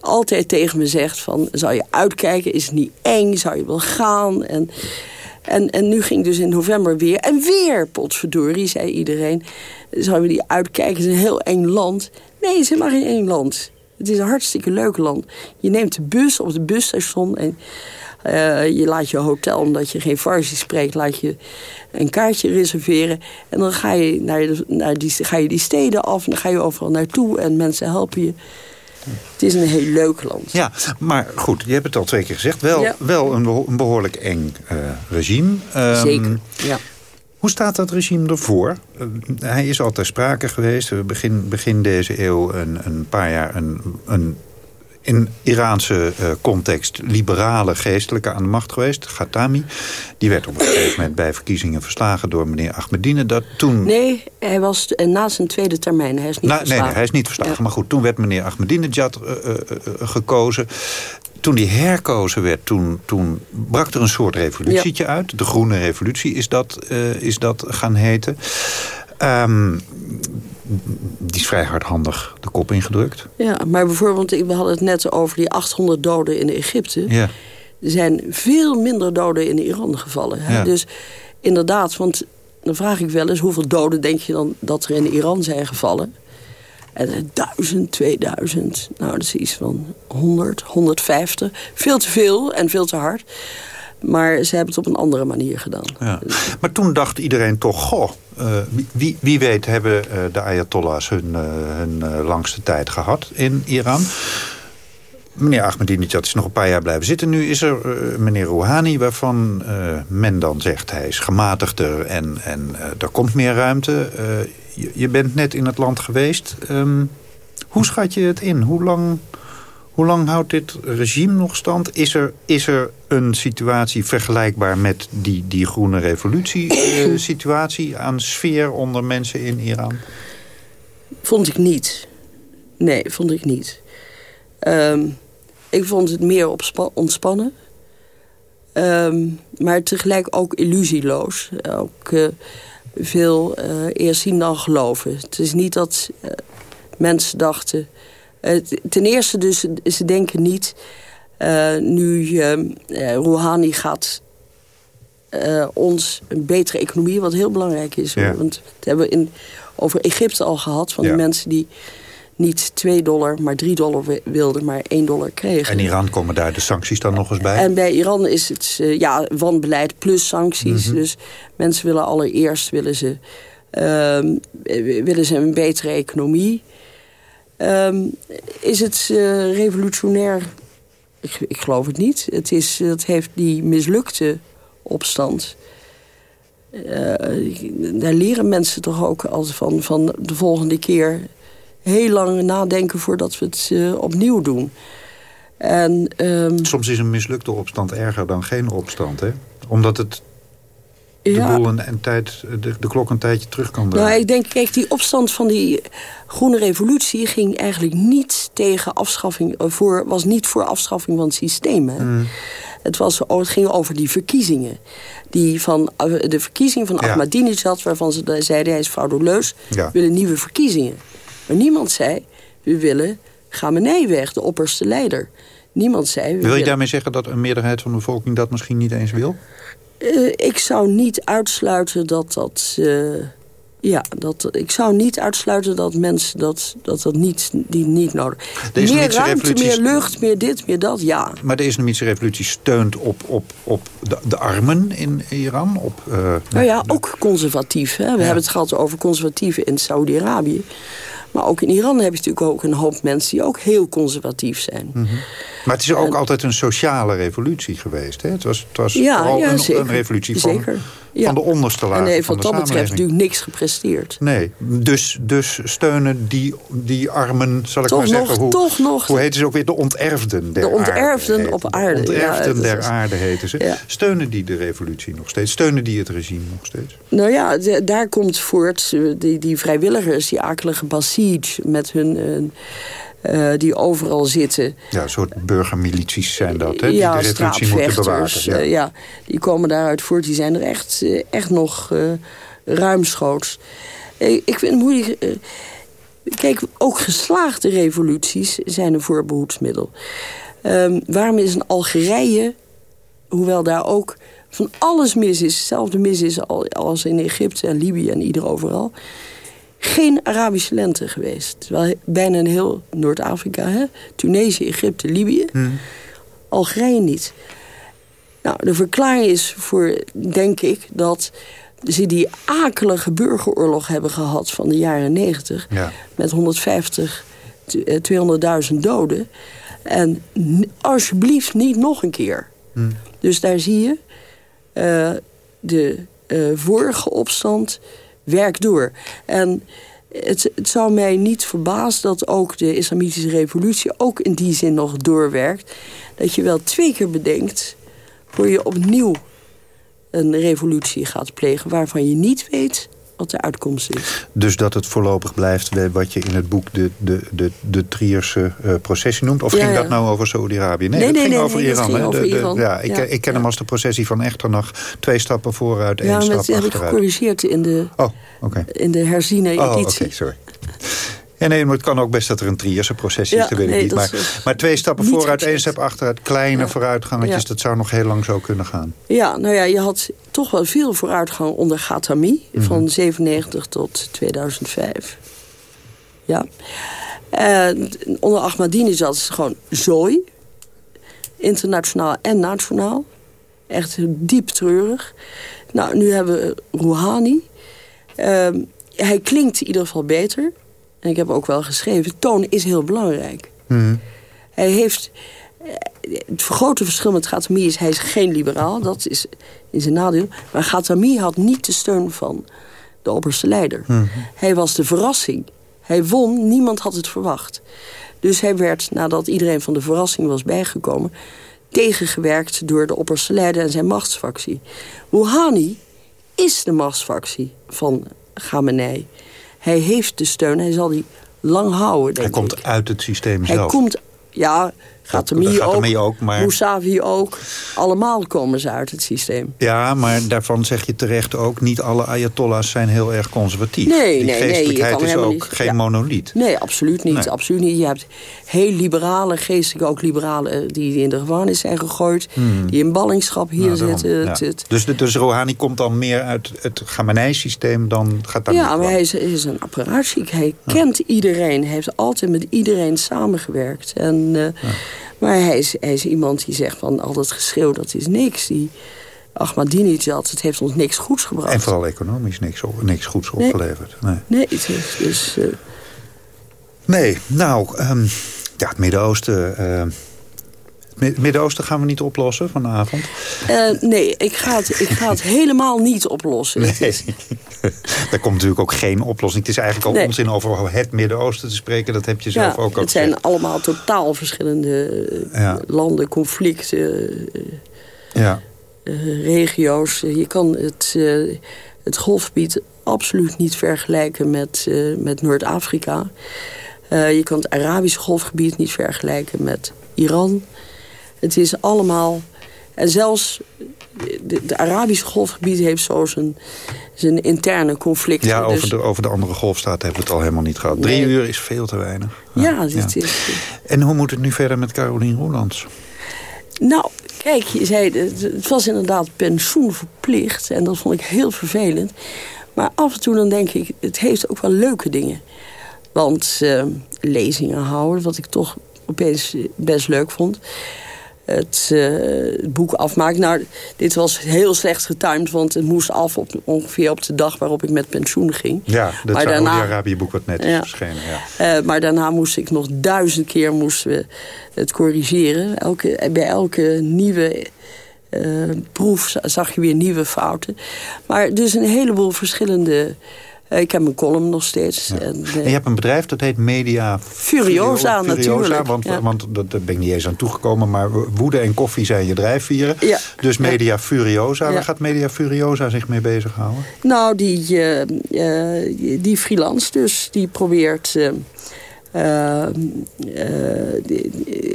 Speaker 5: altijd tegen me zegt van... zou je uitkijken, is het niet eng, zou je wel gaan... En, en, en nu ging dus in november weer. En weer, potverdorie, zei iedereen. Zouden we die uitkijken? Het is een heel eng land. Nee, het is helemaal geen eng land. Het is een hartstikke leuk land. Je neemt de bus op het busstation en eh, je laat je hotel, omdat je geen Farsi spreekt, laat je een kaartje reserveren. En dan ga je, naar de, naar die, ga je die steden af en dan ga je overal naartoe en mensen helpen je. Het is een heel leuk land.
Speaker 4: Ja, maar goed, je hebt het al twee keer gezegd. Wel,
Speaker 5: Ja.
Speaker 4: wel een, beho- een behoorlijk eng eh, regime. Ehm,
Speaker 5: Zeker, ja.
Speaker 4: Hoe staat dat regime ervoor? Eh, hij is altijd sprake geweest. Begin, begin deze eeuw een, een paar jaar een, een in Iraanse eh, context liberale geestelijke aan de macht geweest. Ghatami. Die werd op een gegeven moment bij verkiezingen verslagen door meneer Ahmadine. Dat toen...
Speaker 5: Nee, hij was eh, na zijn tweede termijn. Hij is niet verslagen.
Speaker 4: nee, hij is niet verslagen.
Speaker 5: Ja.
Speaker 4: Maar goed, toen werd meneer Ahmadinejad eh, gekozen. Toen die herkozen werd, toen, toen brak er een soort revolutietje uit. De Groene Revolutie is dat, is dat gaan heten. Ehm, die is vrij hardhandig de kop ingedrukt.
Speaker 5: Ja, maar bijvoorbeeld, we hadden het net over die 800 doden in Egypte.
Speaker 4: Ja.
Speaker 5: Er zijn veel minder doden in Iran gevallen. Hè?
Speaker 4: Ja.
Speaker 5: Dus inderdaad, want dan vraag ik wel eens... hoeveel doden denk je dan dat er in Iran zijn gevallen? En duizend, 2000, nou dat is iets van 100, 150. Veel te veel en veel te hard. Maar ze hebben het op een andere manier gedaan.
Speaker 4: Ja. Maar toen dacht iedereen toch, goh, eh, wie- wie, weet hebben eh, de Ayatollahs hun, eh, langste tijd gehad in Iran. Meneer Ahmadinejad is nog een paar jaar blijven zitten. Nu is er meneer Rouhani, waarvan men dan zegt... hij is gematigder en, en er komt meer ruimte. Je, je bent net in het land geweest. Ehm, hoe schat je het in? Hoe lang, hoe lang houdt dit regime nog stand? Is er, is er een situatie vergelijkbaar met die, die groene revolutie-situatie... aan sfeer onder mensen in Iran?
Speaker 5: Vond ik niet. Nee, vond ik niet. Ehm, ik vond het meer ontspannen. Ehm, maar tegelijk ook illusieloos. Ook eh, veel eh eerst zien dan geloven. Het is niet dat eh, mensen dachten... ten eerste dus, ze denken niet... eh, nu eh, eh, Rouhani gaat eh, ons een betere economie... wat heel belangrijk is.
Speaker 4: Ja.
Speaker 5: Want het hebben we in, over Egypte al gehad... van
Speaker 4: Ja.
Speaker 5: die mensen die niet 2 dollar, maar 3 dollar wi- wilden... maar 1 dollar kregen.
Speaker 4: En Iran komen daar de sancties dan nog eens bij?
Speaker 5: En bij Iran is het ja, wanbeleid plus sancties.
Speaker 4: Mhm.
Speaker 5: Dus mensen willen allereerst willen ze, ehm, eh, willen ze een betere economie. Ehm, is het eh, revolutionair? Ik, ik geloof het niet. Het, is, het heeft die mislukte opstand. eh, daar leren mensen toch ook als van, van de volgende keer heel lang nadenken voordat we het eh, opnieuw doen. En, ehm,
Speaker 4: Soms is een mislukte opstand erger dan geen opstand, hè? Omdat het de, boel een, een tijd, de, de klok een tijdje terug kan draaien.
Speaker 5: Nou, ik denk, kijk, die opstand van die groene revolutie ging eigenlijk niet tegen afschaffing, eh, voor, was niet voor afschaffing van het systeem. Hè?
Speaker 4: Mm.
Speaker 5: Het, was, het ging over die verkiezingen. Die van, eh, de verkiezing van
Speaker 4: Ja.
Speaker 5: Ahmadinejad, waarvan ze zeiden hij is frauduleus,
Speaker 4: Ja.
Speaker 5: willen nieuwe verkiezingen. Maar niemand zei, we willen Khamenei weg, de opperste leider. Niemand zei...
Speaker 4: Wil je daarmee zeggen dat een meerderheid van de bevolking dat misschien niet eens wil?
Speaker 5: Eh, ik zou niet uitsluiten dat dat... eh, ja, dat, ik zou niet uitsluiten dat mensen dat, dat, dat niet, die niet nodig...
Speaker 4: De
Speaker 5: Meer ruimte, meer lucht, meer dit, meer dat, ja.
Speaker 4: Maar de islamitische revolutie steunt op, op, op de, de armen in Iran. Op, eh,
Speaker 5: Nou ja, ook conservatief. Hè? We hebben het gehad over conservatieven in Saudi-Arabië. Maar ook in Iran heb je natuurlijk ook een hoop mensen... die ook heel conservatief zijn.
Speaker 4: Mhm. Maar het is ook altijd een sociale revolutie geweest. Hè? Het was, het was
Speaker 5: ja,
Speaker 4: vooral
Speaker 5: ja,
Speaker 4: een,
Speaker 5: zeker.
Speaker 4: een revolutie van,
Speaker 5: Zeker.
Speaker 4: van de onderste laag
Speaker 5: En heeft
Speaker 4: van
Speaker 5: wat dat betreft natuurlijk niks gepresteerd.
Speaker 4: Nee, dus, dus steunen die, die armen, zal ik
Speaker 5: Toch
Speaker 4: maar zeggen.
Speaker 5: nog,
Speaker 4: hoe,
Speaker 5: toch nog.
Speaker 4: Hoe heten ze ook weer? De onterfden der
Speaker 5: De onterfden
Speaker 4: aarde.
Speaker 5: op aarde,
Speaker 4: De onterfden der
Speaker 5: is-
Speaker 4: aarde heten ze. Steunen die de revolutie nog steeds? Steunen die het regime nog steeds?
Speaker 5: Nou ja, de- daar komt voort eh, die, die vrijwilligers, die akelige Basij... met hun... eh, eh, die overal zitten.
Speaker 4: Ja, een soort burgermilities zijn dat, hè? Die
Speaker 5: ja,
Speaker 4: de revolutie moeten bewaken. Ja.
Speaker 5: eh, ja, die komen daaruit voort. Die zijn er echt, eh, echt nog ruimschoots. Ik vind het moeilijk... kijk, ook geslaagde revoluties zijn een voorbehoedsmiddel. Ehm, waarom is een Algerije, hoewel daar ook van alles mis is... hetzelfde mis is al- als in Egypte en Libië en ieder overal... geen Arabische lente geweest. Terwijl bijna een heel Noord-Afrika, hè? Tunesië, Egypte, Libië... Algerije niet. Nou, de verklaring is voor, denk ik, dat ze die akelige burgeroorlog hebben gehad van de jaren 90
Speaker 4: Ja.
Speaker 5: met 150, t- eh, 200.000 doden. En alsjeblieft niet nog een keer. Dus daar zie je, eh, de eh, vorige opstand werkt door. En het, het zou mij niet verbazen dat ook de islamitische revolutie... ook in die zin nog doorwerkt. Dat je wel twee keer bedenkt... voor je opnieuw een revolutie gaat plegen... waarvan je niet weet wat de uitkomst is.
Speaker 4: Dus dat het voorlopig blijft wat je in het boek de, de, de, de Trierse eh, processie noemt? Of
Speaker 5: Ja,
Speaker 4: ging
Speaker 5: ja.
Speaker 4: dat nou over Saudi-Arabië? Nee,
Speaker 5: Nee,
Speaker 4: dat
Speaker 5: nee,
Speaker 4: ging over Iran.
Speaker 5: ging
Speaker 4: hè?
Speaker 5: over
Speaker 4: De- de- ja, ik,
Speaker 5: Ja,
Speaker 4: ik ken hem
Speaker 5: ja.
Speaker 4: als de processie van Echternach. Twee stappen vooruit, één
Speaker 5: ja, maar
Speaker 4: stap
Speaker 5: dat heb ik
Speaker 4: achteruit.
Speaker 5: gecorrigeerd in de,
Speaker 4: Oh,
Speaker 5: in de herziene
Speaker 4: Oh, oké,
Speaker 5: editie.
Speaker 4: sorry. Ja, nee, maar het kan ook best dat er een Trierse processie is, dat weet ik niet. Maar,
Speaker 5: is-
Speaker 4: maar twee stappen vooruit, één stap achteruit. Kleine
Speaker 5: Ja.
Speaker 4: vooruitgangetjes,
Speaker 5: Ja.
Speaker 4: dat zou nog heel lang zo kunnen gaan.
Speaker 5: Ja, nou ja, je had toch wel veel vooruitgang onder Ghatami...
Speaker 4: Mhm.
Speaker 5: van 97 tot 2005. Ja. En onder Ahmadinejad is het gewoon zooi. Internationaal en nationaal. Echt diep treurig. Nou, nu hebben we Rouhani. Ehm, hij klinkt in ieder geval beter. En ik heb ook wel geschreven, toon is heel belangrijk. Hij heeft... eh, Het grote verschil met Ghatami is, hij is geen liberaal. Dat is in zijn nadeel. Maar Ghatami had niet de steun van de opperste leider. Hij was de verrassing. Hij won, niemand had het verwacht. Dus hij werd, nadat iedereen van de verrassing was bijgekomen... tegengewerkt door de opperste leider en zijn machtsfactie. Rouhani is de machtsfactie van Khamenei. Hij heeft de steun, hij zal die lang houden, denk
Speaker 4: Hij komt
Speaker 5: ik.
Speaker 4: uit het systeem
Speaker 5: Hij
Speaker 4: zelf.
Speaker 5: komt, ja, Ghatami
Speaker 4: dat
Speaker 5: ook,
Speaker 4: Ghatami ook, maar-
Speaker 5: ook. Allemaal komen ze uit het systeem.
Speaker 4: Ja, maar daarvan zeg je terecht ook... niet alle ayatollahs zijn heel erg conservatief.
Speaker 5: Nee,
Speaker 4: Die
Speaker 5: nee,
Speaker 4: geestelijkheid is ook
Speaker 5: niet-
Speaker 4: geen
Speaker 5: ja.
Speaker 4: monoliet.
Speaker 5: Nee, absoluut niet.
Speaker 4: Nee.
Speaker 5: Absoluut niet. Je hebt heel liberale, geestelijk ook liberalen... die in de gevangenis zijn gegooid. Die in ballingschap hier
Speaker 4: Hmm. Nou,
Speaker 5: zitten.
Speaker 4: ja.
Speaker 5: Het- het-
Speaker 4: Dus, dus Rouhani komt dan meer uit het Khamenei-systeem dan gaat dat
Speaker 5: ja, maar hij is, een apparatschik. Hij kent iedereen. Hij heeft altijd met iedereen samengewerkt. En, eh, Maar hij is, hij is iemand die zegt van al dat geschreeuw, dat is niks. Die Ahmadinejad, het heeft ons niks goeds gebracht.
Speaker 4: En vooral economisch niks, niks goeds
Speaker 5: Nee.
Speaker 4: opgeleverd. Nee,
Speaker 5: Nee, het heeft dus... eh,
Speaker 4: nee nou, ehm, ja, het Midden-Oosten... ehm, Midden-Oosten gaan we niet oplossen vanavond.
Speaker 5: eh, nee, ik ga, het, ik ga het helemaal niet oplossen. Is-
Speaker 4: Daar komt natuurlijk ook geen oplossing. Het is eigenlijk al
Speaker 5: Nee.
Speaker 4: onzin over het Midden-Oosten te spreken. Dat heb je zelf
Speaker 5: Ja,
Speaker 4: ook al
Speaker 5: het zijn allemaal totaal verschillende eh,
Speaker 4: Ja.
Speaker 5: landen, conflicten, eh,
Speaker 4: Ja.
Speaker 5: regio's. Je kan het, het golfgebied absoluut niet vergelijken met, met Noord-Afrika. Je kan het Arabische golfgebied niet vergelijken met Iran. Het is allemaal... En zelfs de, de Arabische golfgebied heeft zo zijn, zijn interne conflicten.
Speaker 4: Ja, over,
Speaker 5: Dus-
Speaker 4: de, over de andere golfstaten hebben we het al helemaal niet gehad. Drie
Speaker 5: Nee.
Speaker 4: uur is veel te weinig.
Speaker 5: ja, dit is...
Speaker 4: En hoe moet het nu verder met Carolien Roelands?
Speaker 5: Nou, kijk, je zei, het was inderdaad pensioenverplicht. En dat vond ik heel vervelend. Maar af en toe dan denk ik, het heeft ook wel leuke dingen. Want eh, lezingen houden, wat ik toch opeens best leuk vond. Het, het, boek afmaak. Nou, dit was heel slecht getimed, want het moest af op, ongeveer op de dag waarop ik met pensioen ging.
Speaker 4: Ja, dat maar daarna, Arabië boek wat net is verschenen.
Speaker 5: Ja. maar daarna moest ik nog duizend keer moesten we het corrigeren. Elke, bij elke nieuwe uh, proef zag je weer nieuwe fouten. Maar dus een heleboel verschillende... Uh, ik heb mijn column nog steeds.
Speaker 4: En, en, je hebt een bedrijf dat heet Media...
Speaker 5: Furiosa, Furiosa natuurlijk.
Speaker 4: Want, want dat, daar ben ik niet eens aan toegekomen. Maar woede en koffie zijn je drijfvieren. Ja. Dus Media Furiosa. Waar gaat Media Furiosa zich mee bezighouden?
Speaker 5: Nou, die, die freelance dus. Die probeert uh,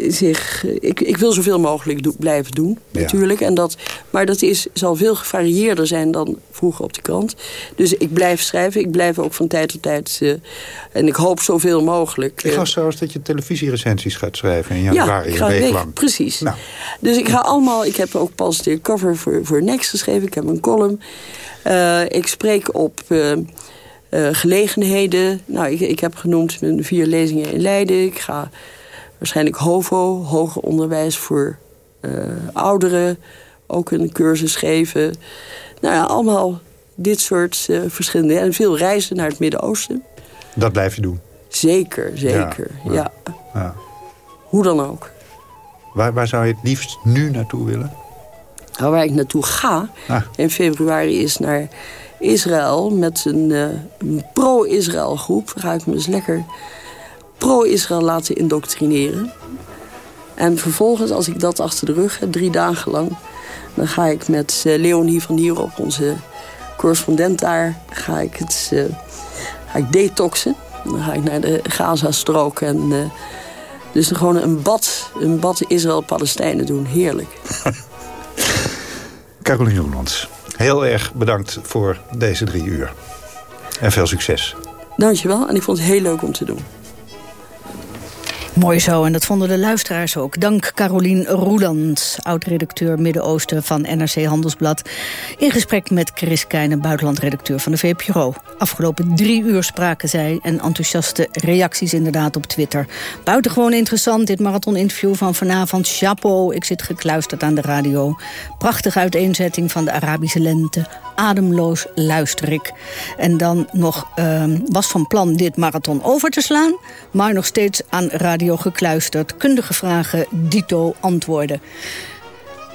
Speaker 5: zich... Ik, ik wil zoveel mogelijk blijven doen, natuurlijk. En dat, maar dat is, zal veel gevarieerder zijn dan vroeger op de krant. Dus ik blijf schrijven. Ik blijf ook van tijd tot tijd... Uh, en ik hoop zoveel mogelijk...
Speaker 4: ik ga zelfs dat je televisierecensies gaat schrijven in januari, ja, een week lang.
Speaker 5: Precies. Nou. Dus ik ga allemaal... Ik heb ook pas de cover voor, voor Next geschreven. Ik heb een column. ik spreek op... Uh, gelegenheden. Nou, ik, ik heb genoemd mijn vier lezingen in Leiden. Ik ga waarschijnlijk HOVO, hoger onderwijs voor uh, ouderen, ook een cursus geven. Nou ja, allemaal dit soort uh, verschillende... En veel reizen naar het Midden-Oosten.
Speaker 4: Dat blijf je doen?
Speaker 5: Zeker, zeker, ja. ja. Hoe dan ook.
Speaker 4: Waar, waar zou je het liefst nu naartoe willen?
Speaker 5: Nou, waar ik naartoe ga ah. in februari is naar Israël met een, een pro-Israël groep. Ik me eens lekker pro-Israël laten indoctrineren. En vervolgens, als ik dat achter de rug heb, drie dagen lang... dan ga ik met uh, Leonie van Nierop, onze correspondent daar... ga ik, het, uh, ga ik detoxen. Dan ga ik naar de Gaza-strook en... dus gewoon een bad, een bad Israël-Palestijnen doen. Heerlijk.
Speaker 4: Caroline Joemans. Heel erg bedankt voor deze drie uur. En veel succes.
Speaker 5: Dankjewel. En ik vond het heel leuk om te doen.
Speaker 3: Mooi zo, en dat vonden de luisteraars ook. Dank Carolien Roeland, oud-redacteur Midden-Oosten van NRC Handelsblad... in gesprek met Chris Keijnen, buitenlandredacteur van de VPRO. Afgelopen drie uur spraken zij en enthousiaste reacties inderdaad op Twitter. Buitengewoon interessant, dit marathoninterview van vanavond. Chapeau, ik zit gekluisterd aan de radio. Prachtige uiteenzetting van de Arabische lente. Ademloos luister ik. En dan nog uh, was van plan dit marathon over te slaan... maar nog steeds aan radio gekluisterd. Kundige vragen, dito antwoorden.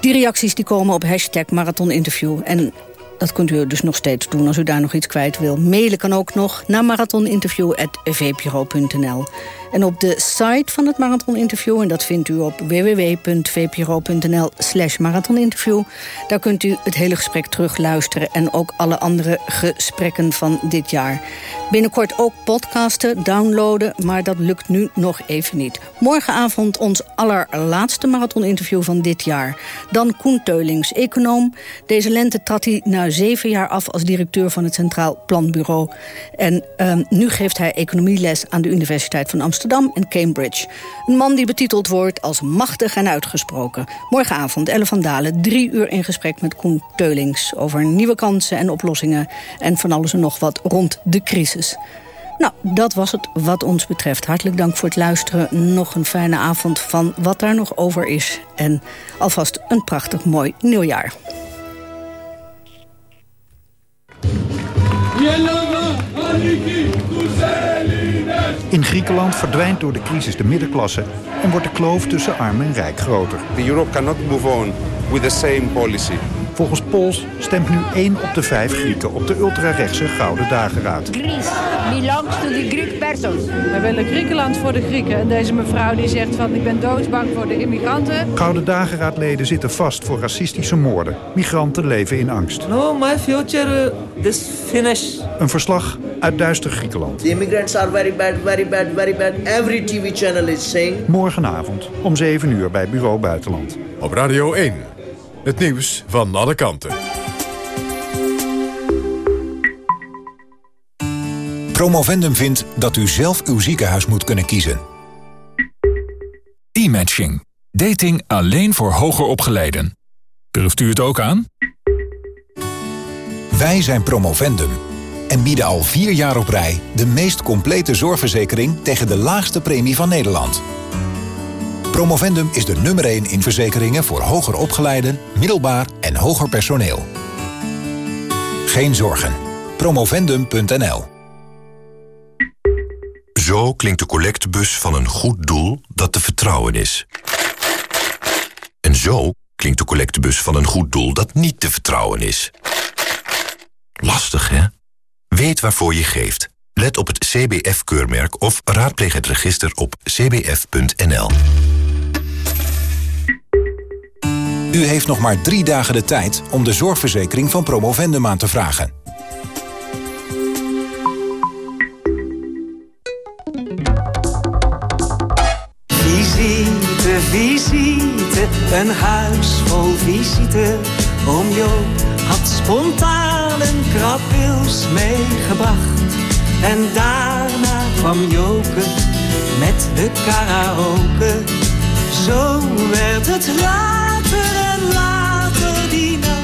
Speaker 3: Die reacties die komen op hashtag marathoninterview. En dat kunt u dus nog steeds doen als u daar nog iets kwijt wil. Mailen kan ook nog naar marathoninterview.vpro.nl. En op de site van het marathoninterview... en dat vindt u op www.vpro.nl slash marathoninterview... daar kunt u het hele gesprek terugluisteren... en ook alle andere gesprekken van dit jaar. Binnenkort ook podcasten, downloaden, maar dat lukt nu nog even niet. Morgenavond ons allerlaatste marathoninterview van dit jaar. Dan Koen Teulings, econoom. Deze lente trad hij na zeven jaar af als directeur van het Centraal Planbureau. En um, nu geeft hij economieles aan de Universiteit van Amsterdam en Cambridge. Een man die betiteld wordt als machtig en uitgesproken. Morgenavond, Elle van Dalen, drie uur in gesprek met Koen Teulings... over nieuwe kansen en oplossingen en van alles en nog wat rond de crisis. Nou, dat was het wat ons betreft. Hartelijk dank voor het luisteren. Nog een fijne avond van wat daar nog over is. En alvast een prachtig mooi nieuwjaar.
Speaker 4: In Griekenland verdwijnt door de crisis de middenklasse en wordt de kloof tussen arm en rijk groter.
Speaker 6: The Europe cannot move on with the same policy.
Speaker 4: Volgens Pols stemt nu 1 op de 5 Grieken op de ultrarechtse Gouden Dageraad.
Speaker 7: Greece belongs to the Greek persons.
Speaker 8: We willen Griekenland voor de Grieken. En deze mevrouw die zegt van ik ben doodsbang voor de immigranten.
Speaker 4: Gouden Dageraadleden zitten vast voor racistische moorden. Migranten leven in angst.
Speaker 9: No, my future is finished.
Speaker 4: Een verslag uit duister Griekenland.
Speaker 10: The immigrants are very bad, very bad, very bad. Every TV channel is saying.
Speaker 4: Morgenavond om 7 uur bij Bureau Buitenland.
Speaker 2: Op Radio 1. Het nieuws van alle kanten.
Speaker 11: Promovendum vindt dat u zelf uw ziekenhuis moet kunnen kiezen. E-matching. Dating alleen voor hoger opgeleiden. Durft u het ook aan? Wij zijn Promovendum en bieden al vier jaar op rij... de meest complete zorgverzekering tegen de laagste premie van Nederland. Promovendum is de nummer 1 in verzekeringen voor hoger opgeleiden, middelbaar en hoger personeel. Geen zorgen. Promovendum.nl
Speaker 12: Zo klinkt de collectebus van een goed doel dat te vertrouwen is. En zo klinkt de collectebus van een goed doel dat niet te vertrouwen is. Lastig, hè? Weet waarvoor je geeft. Let op het CBF-keurmerk of raadpleeg het register op cbf.nl.
Speaker 11: U heeft nog maar drie dagen de tijd om de zorgverzekering van Promovendum aan te vragen.
Speaker 13: Visite, visite, een huis vol visite. Oom Joop had spontaan een krabwils meegebracht. En daarna kwam Joke met de karaoke. Zo werd het later